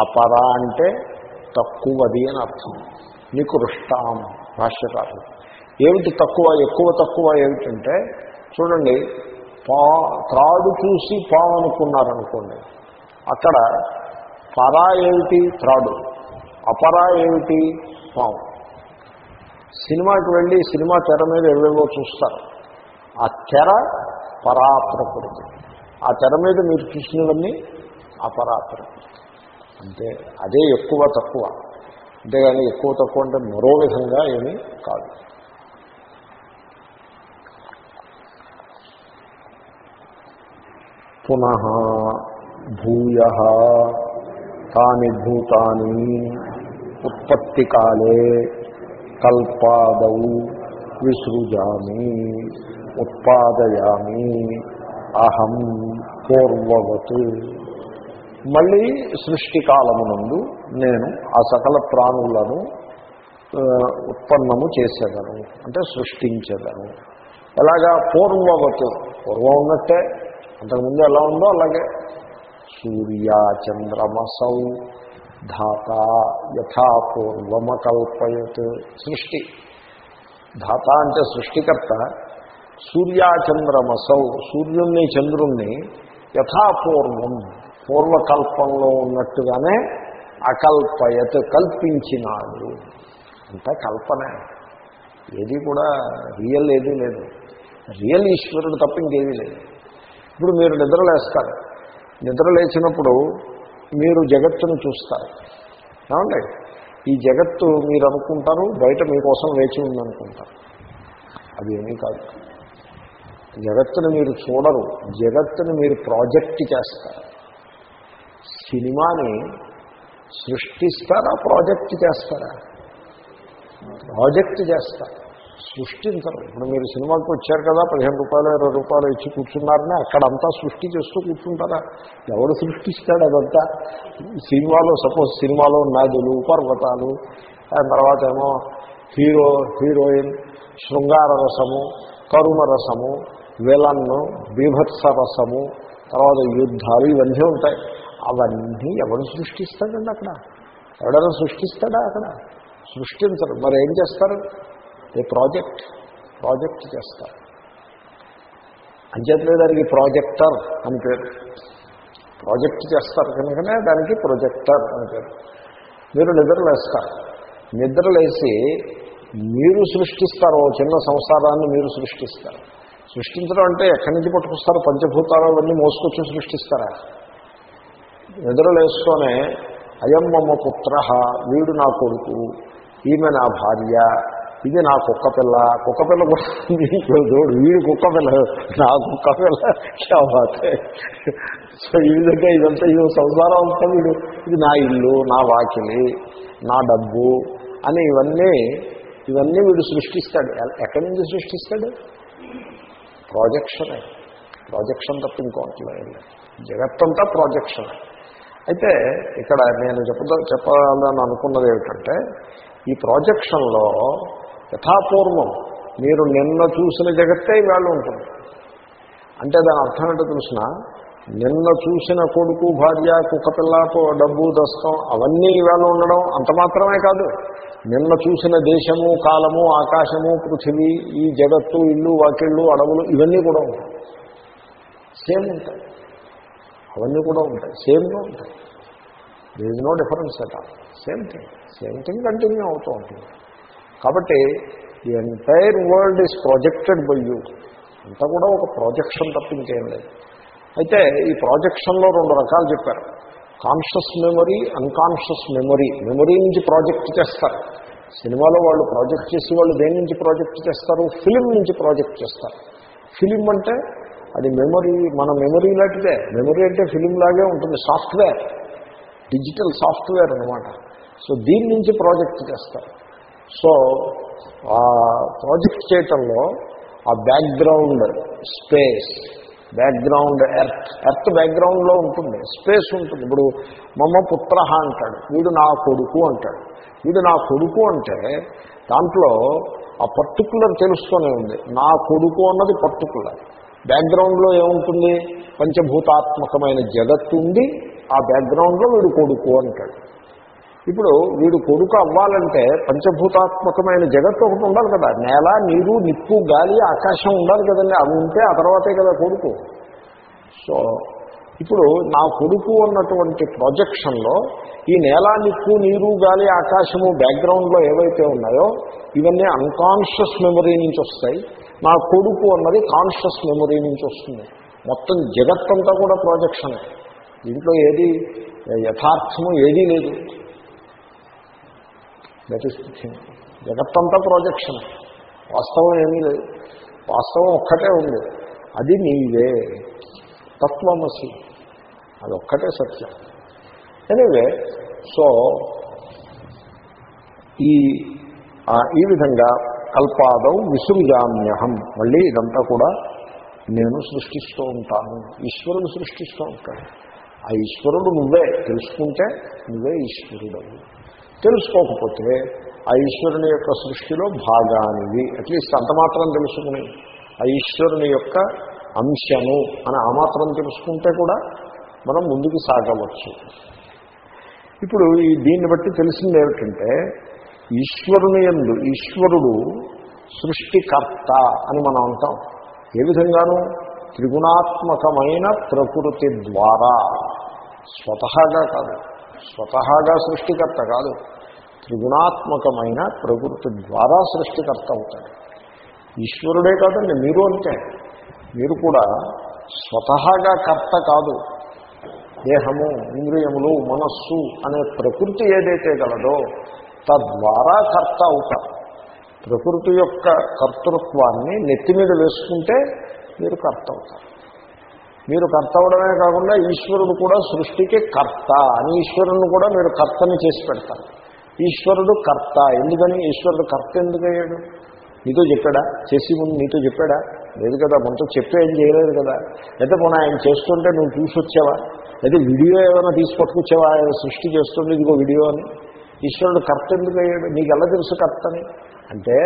అపర అంటే తక్కువది అని అర్థం. నికృష్టాం భాష్యకారు ఏమిటి తక్కువ ఎక్కువ తక్కువ ఏమిటంటే చూడండి పా త్రాడు చూసి పాము అనుకున్నారనుకోండి అక్కడ పరా ఏమిటి? త్రాడు. అపరా ఏమిటి? పాము. సినిమాకి వెళ్ళి సినిమా తెర మీద ఎవరెవో చూస్తారు. ఆ తెర పరాప్రకృతి. ఆ తెర మీద మీరు చూసినవన్నీ అపరాప్రకృతి. అంటే అదే ఎక్కువ తక్కువ. అంతేగాని ఎక్కువ తక్కువ అంటే మరో విధంగా ఏమీ కాదు. పునః భూయ తాని భూతాని ఉత్పత్తికాలే కల్పాదౌ విసృజామి ఉత్పాదయామి అహం పూర్వవత్. మళ్ళీ సృష్టికాలమునందు నేను ఆ సకల ప్రాణులను ఉత్పన్నము చేసేదను అంటే సృష్టించేదను. ఎలాగా పూర్వవత్? పూర్వం ఉన్నట్టే. అంతకుముందు ఎలా ఉందో అలాగే. సూర్య చంద్రమసౌ ధాత యథాపూర్వమకల్పయత్ సృష్టి. ధాత అంటే సృష్టికర్త. సూర్యాచంద్రమసౌ సూర్యుణ్ణి చంద్రుణ్ణి యథాపూర్వం పూర్వకల్పంలో ఉన్నట్టుగానే అకల్పయత్ కల్పించినాడు. అంతా కల్పనే. ఏది కూడా రియల్ ఏదీ లేదు. రియల్ ఈశ్వరుడు తప్ప ఇంకేదీ లేదు. ఇప్పుడు మీరు నిద్రలేస్తారు. నిద్ర లేచినప్పుడు మీరు జగత్తును చూస్తారు. ఏమండి? ఈ జగత్తు మీరు అనుకుంటారు బయట మీకోసం వేచి ఉందనుకుంటారు అది ఏమీ కాదు. జగత్తును మీరు చూడరు జగత్తును మీరు ప్రాజెక్ట్ చేస్తారు. సినిమాని సృష్టిస్తారా ప్రాజెక్ట్ చేస్తారా? ప్రాజెక్ట్ చేస్తారు. సృష్టించరు. ఇప్పుడు మీరు సినిమాకి వచ్చారు కదా పదిహేను రూపాయలు ఇరవై రూపాయలు ఇచ్చి కూర్చున్నారని అక్కడంతా సృష్టి చేస్తూ కూర్చుంటారా? ఎవడు సృష్టిస్తాడు అదంతా? సినిమాలో సపోజ్ సినిమాలో నదులు పర్వతాలు తర్వాత ఏమో హీరో హీరోయిన్ శృంగార రసము కరుణ రసము విలన్ను బీభత్సరసము తర్వాత యుద్ధాలు ఇవన్నీ ఉంటాయి. అవన్నీ ఎవరు సృష్టిస్తాడండి అక్కడ? ఎవడైనా సృష్టిస్తాడా అక్కడ? సృష్టించరు. మరి ఏం చేస్తారు? ఏ ప్రాజెక్ట్? ప్రాజెక్ట్ చేస్తారు. అంచేతలే దానికి ప్రాజెక్టర్ అని పేరు. ప్రాజెక్ట్ చేస్తారు కనుకనే దానికి ప్రొజెక్టర్ అని పేరు. మీరు నిద్రలేస్తారు నిద్రలేసి మీరు సృష్టిస్తారు ఓ చిన్న సంసారాన్ని మీరు సృష్టిస్తారు. సృష్టించడం అంటే ఎక్కడి నుంచి పట్టుకొస్తారు? పంచభూతాలు అవన్నీ మోసుకొచ్చి సృష్టిస్తారా? నిద్రలేసుకొనే అయం మమ్మ పుత్ర వీడు నా కొడుకు ఈమె నా భార్య ఇది నా కుక్క పిల్ల. కుక్క పిల్ల కూడా చూడు వీడి కుక్క పిల్ల. నా కుక్క పిల్ల. సో ఈ విధంగా ఇదంతా ఈ సంసారం అంతా వీడు. ఇది నా ఇల్లు నా వాకిలి నా డబ్బు అని ఇవన్నీ ఇవన్నీ వీడు సృష్టిస్తాడు. ఎ- ఎక్కడి నుంచి సృష్టిస్తాడు? ప్రాజెక్షనే. ప్రాజెక్షన్ తప్ప ఇంకోట్లేదు జగత్తంతా ప్రాజెక్షన్. అయితే ఇక్కడ నేను చెప్ప చెప్పాలని అనుకున్నది ఏమిటంటే ఈ ప్రాజెక్షన్లో యథాపూర్వం. మీరు నిన్న చూసిన జగత్తే ఇవాళ ఉంటుంది. అంటే దాని అర్థం ఏంటో తెలిసిన? నిన్న చూసిన కొడుకు భార్య కుక్కపిల్ల కో- డబ్బు దస్తం అవన్నీ ఇవాళ ఉండడం అంత మాత్రమే కాదు. నిన్న చూసిన దేశము కాలము ఆకాశము పృథివీ ఈ జగత్తు ఇల్లు వాకిళ్ళు అడవులు ఇవన్నీ కూడా ఉంటాయి. సేమ్ ఉంటాయి. అవన్నీ కూడా ఉంటాయి. సేమ్గా ఉంటాయి. There is no difference at all same thing same thing continue అవుతూ ఉంటుంది. కాబట్టి the entire world is projected by you. అంతా కూడా ఒక ప్రాజెక్షన్ తప్ప లేదు. అయితే ఈ ప్రాజెక్షన్లో రెండు రకాలు చెప్పారు. Conscious memory unconscious memory. Memory నుంచి ప్రాజెక్ట్ చేస్తారు. సినిమాలో వాళ్ళు ప్రాజెక్ట్ చేసి వాళ్ళు దేని నుంచి ప్రాజెక్ట్ చేస్తారు? ఫిలిం నుంచి ప్రాజెక్ట్ చేస్తారు. ఫిలిం అంటే అది మెమరీ మన మెమరీ లాంటిదే. మెమరీ అంటే ఫిలిం లాగే ఉంటుంది. సాఫ్ట్వేర్. డిజిటల్ సాఫ్ట్వేర్ అనమాట సో దీని నుంచి ప్రాజెక్ట్ చేస్తారు. సో ఆ ప్రాజెక్ట్ చేయటంలో ఆ background space background earth earth బ్యాక్గ్రౌండ్లో ఉంటుంది స్పేస్ ఉంటుంది. ఇప్పుడు మమ్మ పుత్ర అంటాడు వీడు నా కొడుకు అంటాడు. వీడు నా కొడుకు అంటే దాంట్లో ఆ పర్టికులర్ తెలుస్తూనే ఉంది. నా కొడుకు అన్నది పర్టికులర్. బ్యాక్గ్రౌండ్లో ఏముంటుంది? పంచభూతాత్మకమైన జగత్తు ఉంది ఆ బ్యాక్గ్రౌండ్లో వీడు కొడుకు అంటాడు. ఇప్పుడు వీడు కొడుకు అవ్వాలంటే పంచభూతాత్మకమైన జగత్తు ఒకటి ఉండాలి కదా. నేల నీరు నిప్పు గాలి ఆకాశం ఉండాలి కదండి. అవి ఉంటే ఆ తర్వాతే కదా కొడుకు. సో ఇప్పుడు నా కొడుకు అన్నటువంటి ప్రొజెక్షన్లో ఈ నేల నిప్పు నీరు గాలి ఆకాశము బ్యాక్గ్రౌండ్లో ఏవైతే ఉన్నాయో ఇవన్నీ అన్కాన్షియస్ మెమరీ నుంచి వస్తాయి. నా కొడుకు అన్నది కాన్షియస్ మెమరీ నుంచి వస్తుంది. మొత్తం జగత్తంతా కూడా ప్రాజెక్షన్ దీంట్లో ఏది యథార్థము ఏదీ లేదు. దట్ ఈస్ థింగ్ జగత్తంతా ప్రాజెక్షన్ వాస్తవం ఏమీ లేదు. వాస్తవం ఒక్కటే ఉంది. అది నీవే. తత్వమసి. అది ఒక్కటే సత్యం. ఎనివే సో ఈ ఈ విధంగా కల్పాదం విసృజామ్యహం. మళ్ళీ ఇదంతా కూడా నేను సృష్టిస్తూ ఉంటాను. ఈశ్వరుడు సృష్టిస్తూ ఉంటాను ఆ ఈశ్వరుడు నువ్వే. తెలుసుకుంటే నువ్వే ఈశ్వరుడవు. తెలుసుకోకపోతే ఆ ఈశ్వరుని యొక్క సృష్టిలో భాగానివి. అట్లీస్ట్ అంత మాత్రం తెలుసుకుని ఆ ఈశ్వరుని యొక్క అంశము అని ఆ మాత్రం తెలుసుకుంటే కూడా మనం ముందుకు సాగవచ్చు. ఇప్పుడు ఈ దీన్ని బట్టి తెలిసింది ఏమిటంటే ఈశ్వరుని ఎందు ఈశ్వరుడు సృష్టికర్త అని మనం అంటాం. ఏ విధంగానూ? త్రిగుణాత్మకమైన ప్రకృతి ద్వారా. స్వతహాగా కాదు. స్వతహాగా సృష్టికర్త కాదు త్రిగుణాత్మకమైన ప్రకృతి ద్వారా సృష్టికర్త అవుతాడు. ఈశ్వరుడే కాదండి మీరు అంతే మీరు కూడా స్వతహాగా కర్త కాదు. దేహము ఇంద్రియములు మనస్సు అనే ప్రకృతి ఏదైతే గలదో తద్వారా కర్త అవుతారు. ప్రకృతి యొక్క కర్తృత్వాన్ని నెత్తి మీద వేసుకుంటే మీరు కర్త అవుతారు. మీరు కర్త అవడమే కాకుండా ఈశ్వరుడు కూడా సృష్టికి కర్త. అని ఈశ్వరుని కూడా మీరు కర్తని చేసి పెడతారు. ఈశ్వరుడు కర్త. ఎందుకని? ఈశ్వరుడు కర్త ఎందుకయ్యాడు? నీతో చెప్పాడా? చేసి ముందు నీతో చెప్పాడా? లేదు కదా మనతో చెప్పే ఏం చేయలేదు కదా. అయితే మొన్న ఆయన చేస్తుంటే నువ్వు చూసి వచ్చావా? అయితే వీడియో ఏమైనా తీసుకొట్టుకొచ్చావా ఆయన సృష్టి చేస్తుంది ఇదిగో వీడియో అని. ఈశ్వరుడు కర్త ఎందుకు అయ్యాడు నీకు ఎలా తెలుసు కర్తని? అంటే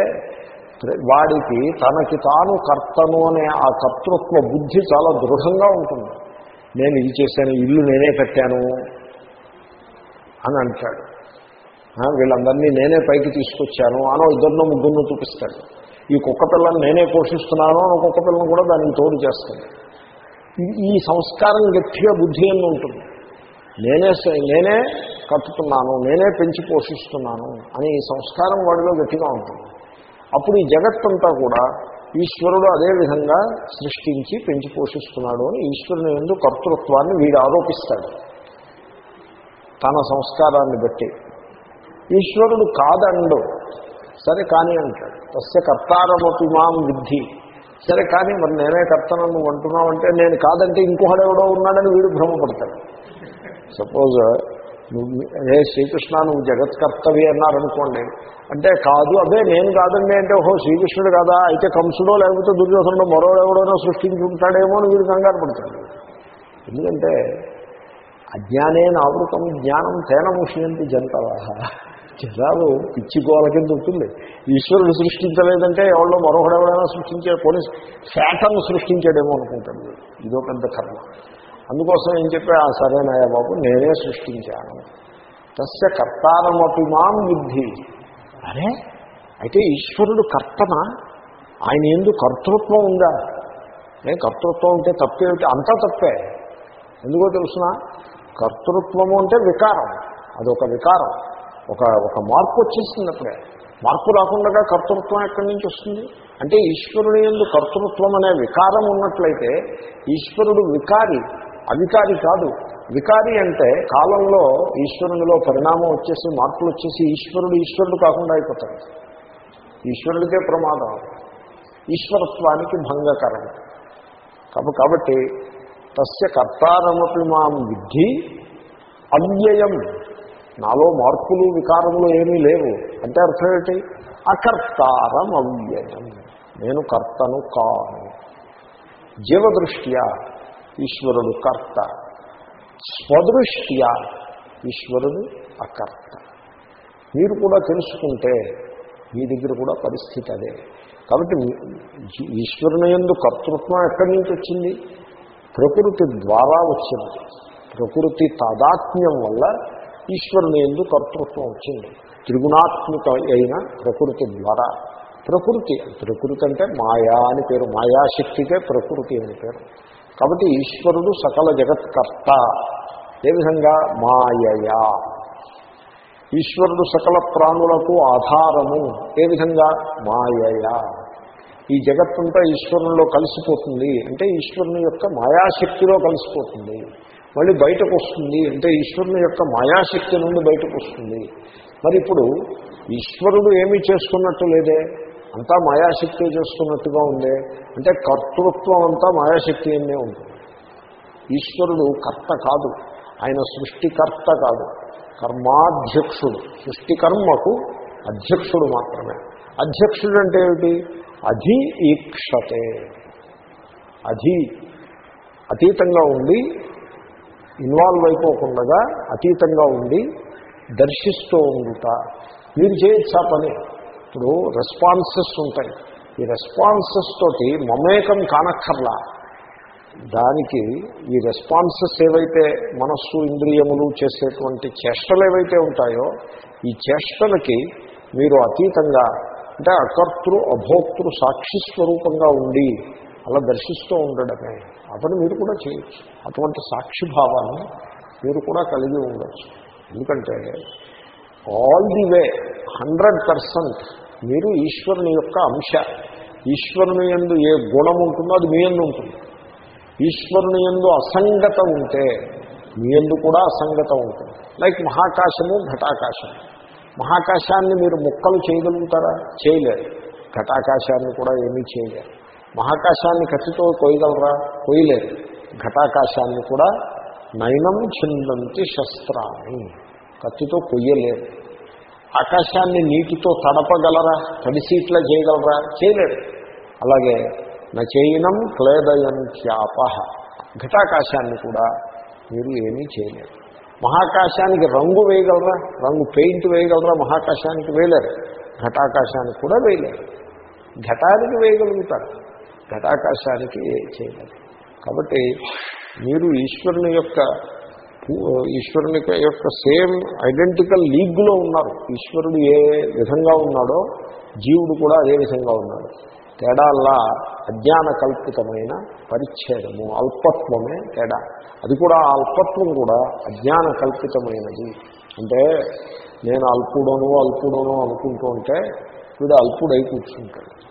వాడికి తనకి తాను కర్తను అనే ఆ కర్తృత్వ బుద్ధి చాలా దృఢంగా ఉంటుంది. నేను ఇది చేశాను ఇల్లు నేనే కట్టాను అని అంటాడు. వీళ్ళందరినీ నేనే పైకి తీసుకొచ్చాను అనో ఇద్దరినో ముగ్గురినో చూపిస్తాడు. ఈ కుక్క పిల్లని నేనే పోషిస్తున్నాను అని కుక్క పిల్లని కూడా దానికి తోడు చేస్తుంది ఈ- సంస్కారం గట్టిగా బుద్ధి అని ఉంటుంది. నేనే నేనే కట్టుతున్నాను నేనే పెంచి పోషిస్తున్నాను అని ఈ సంస్కారం వాడిలో గట్టిగా ఉంటుంది. అప్పుడు ఈ జగత్తంతా కూడా ఈశ్వరుడు అదే విధంగా సృష్టించి పెంచి పోషిస్తున్నాడు అని ఈశ్వరుని ఎందు కర్తృత్వాన్ని వీడు ఆరోపిస్తాడు. తన సంస్కారాన్ని బట్టి. ఈశ్వరుడు కాదండు. సరే కానీ అంటాడు. తస్య కర్తారమపి మాం విద్ధి. సరే కానీ మరి నేనే కర్తను నువ్వు అంటున్నావు అంటే నేను కాదంటే ఇంకొకడెవడో ఉన్నాడని వీడు భ్రమపడతాడు. సపోజ్ నువ్వు అదే శ్రీకృష్ణ నువ్వు జగత్కర్తవి అన్నారనుకోండి. అంటే కాదు అదే నేను కాదండి అంటే ఓహో శ్రీకృష్ణుడు కదా? అయితే కంసుడో లేకపోతే దుర్యోధనుడో మరో ఎవడోనో సృష్టించి ఉంటాడేమో అని వీడు కంగారు పడతాడు. ఎందుకంటే అజ్ఞానేన ఆవృతం జ్ఞానం తేన ముష్యంతి జంతవాహ జనాలు పిచ్చి గోల కింద ఉంటుంది. ఈశ్వరుడు సృష్టించలేదంటే ఎవరో మరొకడెవడైనా సృష్టించే కొని ఫ్యాటర్ను సృష్టించాడేమో అనుకుంటాడు ఇదో పెద్ద కర్మ. అందుకోసం ఏం చెప్పా? ఆ సరేనాయ బాబు నేనే సృష్టించాను. తస్య కర్తారమపి మాం బుద్ధి. అరే అయితే ఈశ్వరుడు కర్తనా? ఆయన ఎందు కర్తృత్వం ఉందా? నేను కర్తృత్వం ఉంటే తప్పేమిటి? అంతా తప్పే. ఎందుకో తెలుసిన? కర్తృత్వము అంటే వికారం. అదొక వికారం. ఒక ఒక మార్పు వచ్చేస్తుంది అప్పుడే. మార్పు రాకుండా కర్తృత్వం ఎక్కడి నుంచి వస్తుంది? అంటే ఈశ్వరుని ఎందు కర్తృత్వం అనే వికారం ఉన్నట్లయితే ఈశ్వరుడు వికారి. అవికారి కాదు. వికారి అంటే కాలంలో ఈశ్వరునిలో పరిణామం వచ్చేసి మార్పులు వచ్చేసి ఈశ్వరుడు ఈశ్వరుడు కాకుండా అయిపోతాడు. ఈశ్వరుడికే ప్రమాదం. ఈశ్వరత్వానికి భంగకరం. కాబట్టి కాబట్టి తస్య కర్తారమపి మాం విద్ధి అవ్యయం. నాలో మార్పులు వికారములు ఏమీ లేవు. అంటే అర్థం ఏంటి? అకర్తారం అవ్యయం నేను కర్తను కాను. జీవదృష్ట్యా ఈశ్వరుడు కర్త. స్వదృష్ట్యా ఈశ్వరుడు అకర్త. మీరు కూడా తెలుసుకుంటే మీ దగ్గర కూడా పరిస్థితి అదే. కాబట్టి ఈశ్వరుని ఎందు కర్తృత్వం ఎక్కడి నుంచి వచ్చింది? ప్రకృతి ద్వారా వచ్చింది. ప్రకృతి తాదాత్మ్యం వల్ల ఈశ్వరుని ఎందు కర్తృత్వం వచ్చింది. త్రిగుణాత్మిక అయిన ప్రకృతి ద్వారా. ప్రకృతి ప్రకృతి అంటే మాయా అని పేరు. మాయాశక్తికే ప్రకృతి అని పేరు. కాబట్టి ఈశ్వరుడు సకల జగత్కర్త. ఏ విధంగా? మాయయా. ఈశ్వరుడు సకల ప్రాణులకు ఆధారము. ఏ విధంగా? మాయయా. ఈ జగత్తంతా ఈశ్వరునిలో కలిసిపోతుంది. అంటే ఈశ్వరుని యొక్క మాయాశక్తిలో కలిసిపోతుంది. మళ్ళీ బయటకు వస్తుంది అంటే ఈశ్వరుని యొక్క మాయాశక్తి నుండి బయటకు వస్తుంది మరి ఇప్పుడు ఈశ్వరుడు ఏమీ చేసుకున్నట్టు లేదే? అంతా మాయాశక్తి చేసుకున్నట్టుగా ఉందే. అంటే కర్తృత్వం అంతా మాయాశక్తి అనే ఉంటుంది ఈశ్వరుడు కర్త కాదు. ఆయన సృష్టికర్త కాదు. కర్మాధ్యక్షుడు. సృష్టికర్మకు అధ్యక్షుడు మాత్రమే. అధ్యక్షుడు అంటే ఏమిటి? అధి ఈక్షతే అధి అతీతంగా ఉండి ఇన్వాల్వ్ అయిపోకుండా అతీతంగా ఉండి దర్శిస్తూ ఉండుట. మీరు చేయొచ్చా పని? ఇప్పుడు రెస్పాన్సెస్ ఉంటాయి. ఈ రెస్పాన్సెస్ తోటి మమేకం కానక్కర్లా. దానికి ఈ రెస్పాన్సెస్ ఏవైతే మనస్సు ఇంద్రియములు చేసేటువంటి చేష్టలు ఏవైతే ఉంటాయో ఈ చేష్టలకి మీరు అతీతంగా అంటే అకర్తృ అభోక్తృ సాక్షి స్వరూపంగా ఉండి అలా దర్శిస్తూ ఉండడమే. అతను మీరు కూడా చేయొచ్చు. అటువంటి సాక్షిభావాన్ని మీరు కూడా కలిగి ఉండొచ్చు. ఎందుకంటే all the way hundred percent మీరు ఈశ్వరుని యొక్క అంశ. ఈశ్వరుని ఎందు ఏ గుణం ఉంటుందో అది మీ ఎందు ఉంటుంది. ఈశ్వరుని ఎందు అసంగత ఉంటే మీ ఎందు కూడా అసంగత ఉంటుంది. లైక్ మహాకాశము ఘటాకాశం. మహాకాశాన్ని మీరు ముక్కలు చేయగలుగుతారా? చేయలేరు. ఘటాకాశాన్ని కూడా ఏమీ చేయలేరు. మహాకాశాన్ని కత్తితో కొయ్యగలరా? కొయ్యలేరు. ఘటాకాశాన్ని కూడా నయనం చిందంతి శస్త్రాన్ని. కత్తితో కొయ్యలేరు. ఆకాశాన్ని నీటితో తడపగలరా? తడిసీట్లా చేయగలరా? చేయలేరు అలాగే నచైనం క్లేదయంత్యాప ఘటాకాశాన్ని కూడా మీరు ఏమీ చేయలేరు. మహాకాశానికి రంగు వేయగలరా? రంగు పెయింట్ వేయగలరా? మహాకాశానికి వేయలేరు. ఘటాకాశానికి కూడా వేయలేరు. ఘటానికి వేయగలుగుతారు. ఘటాకాశానికి చేయలేదు కాబట్టి మీరు ఈశ్వరుని యొక్క ఈశ్వరుని యొక్క సేమ్ ఐడెంటికల్ లీగ్లో ఉన్నారు. ఈశ్వరుడు ఏ విధంగా ఉన్నాడో జీవుడు కూడా అదే విధంగా ఉన్నాడు. తేడాల్లా అజ్ఞాన కల్పితమైన పరిచ్ఛేదము అల్పత్వమే తేడా. అది కూడా ఆ అల్పత్వం కూడా అజ్ఞాన కల్పితమైనది అంటే నేను అల్పుడను అల్పుడను అనుకుంటూ ఉంటే వీడు అల్పుడై కూర్చుంటాడు.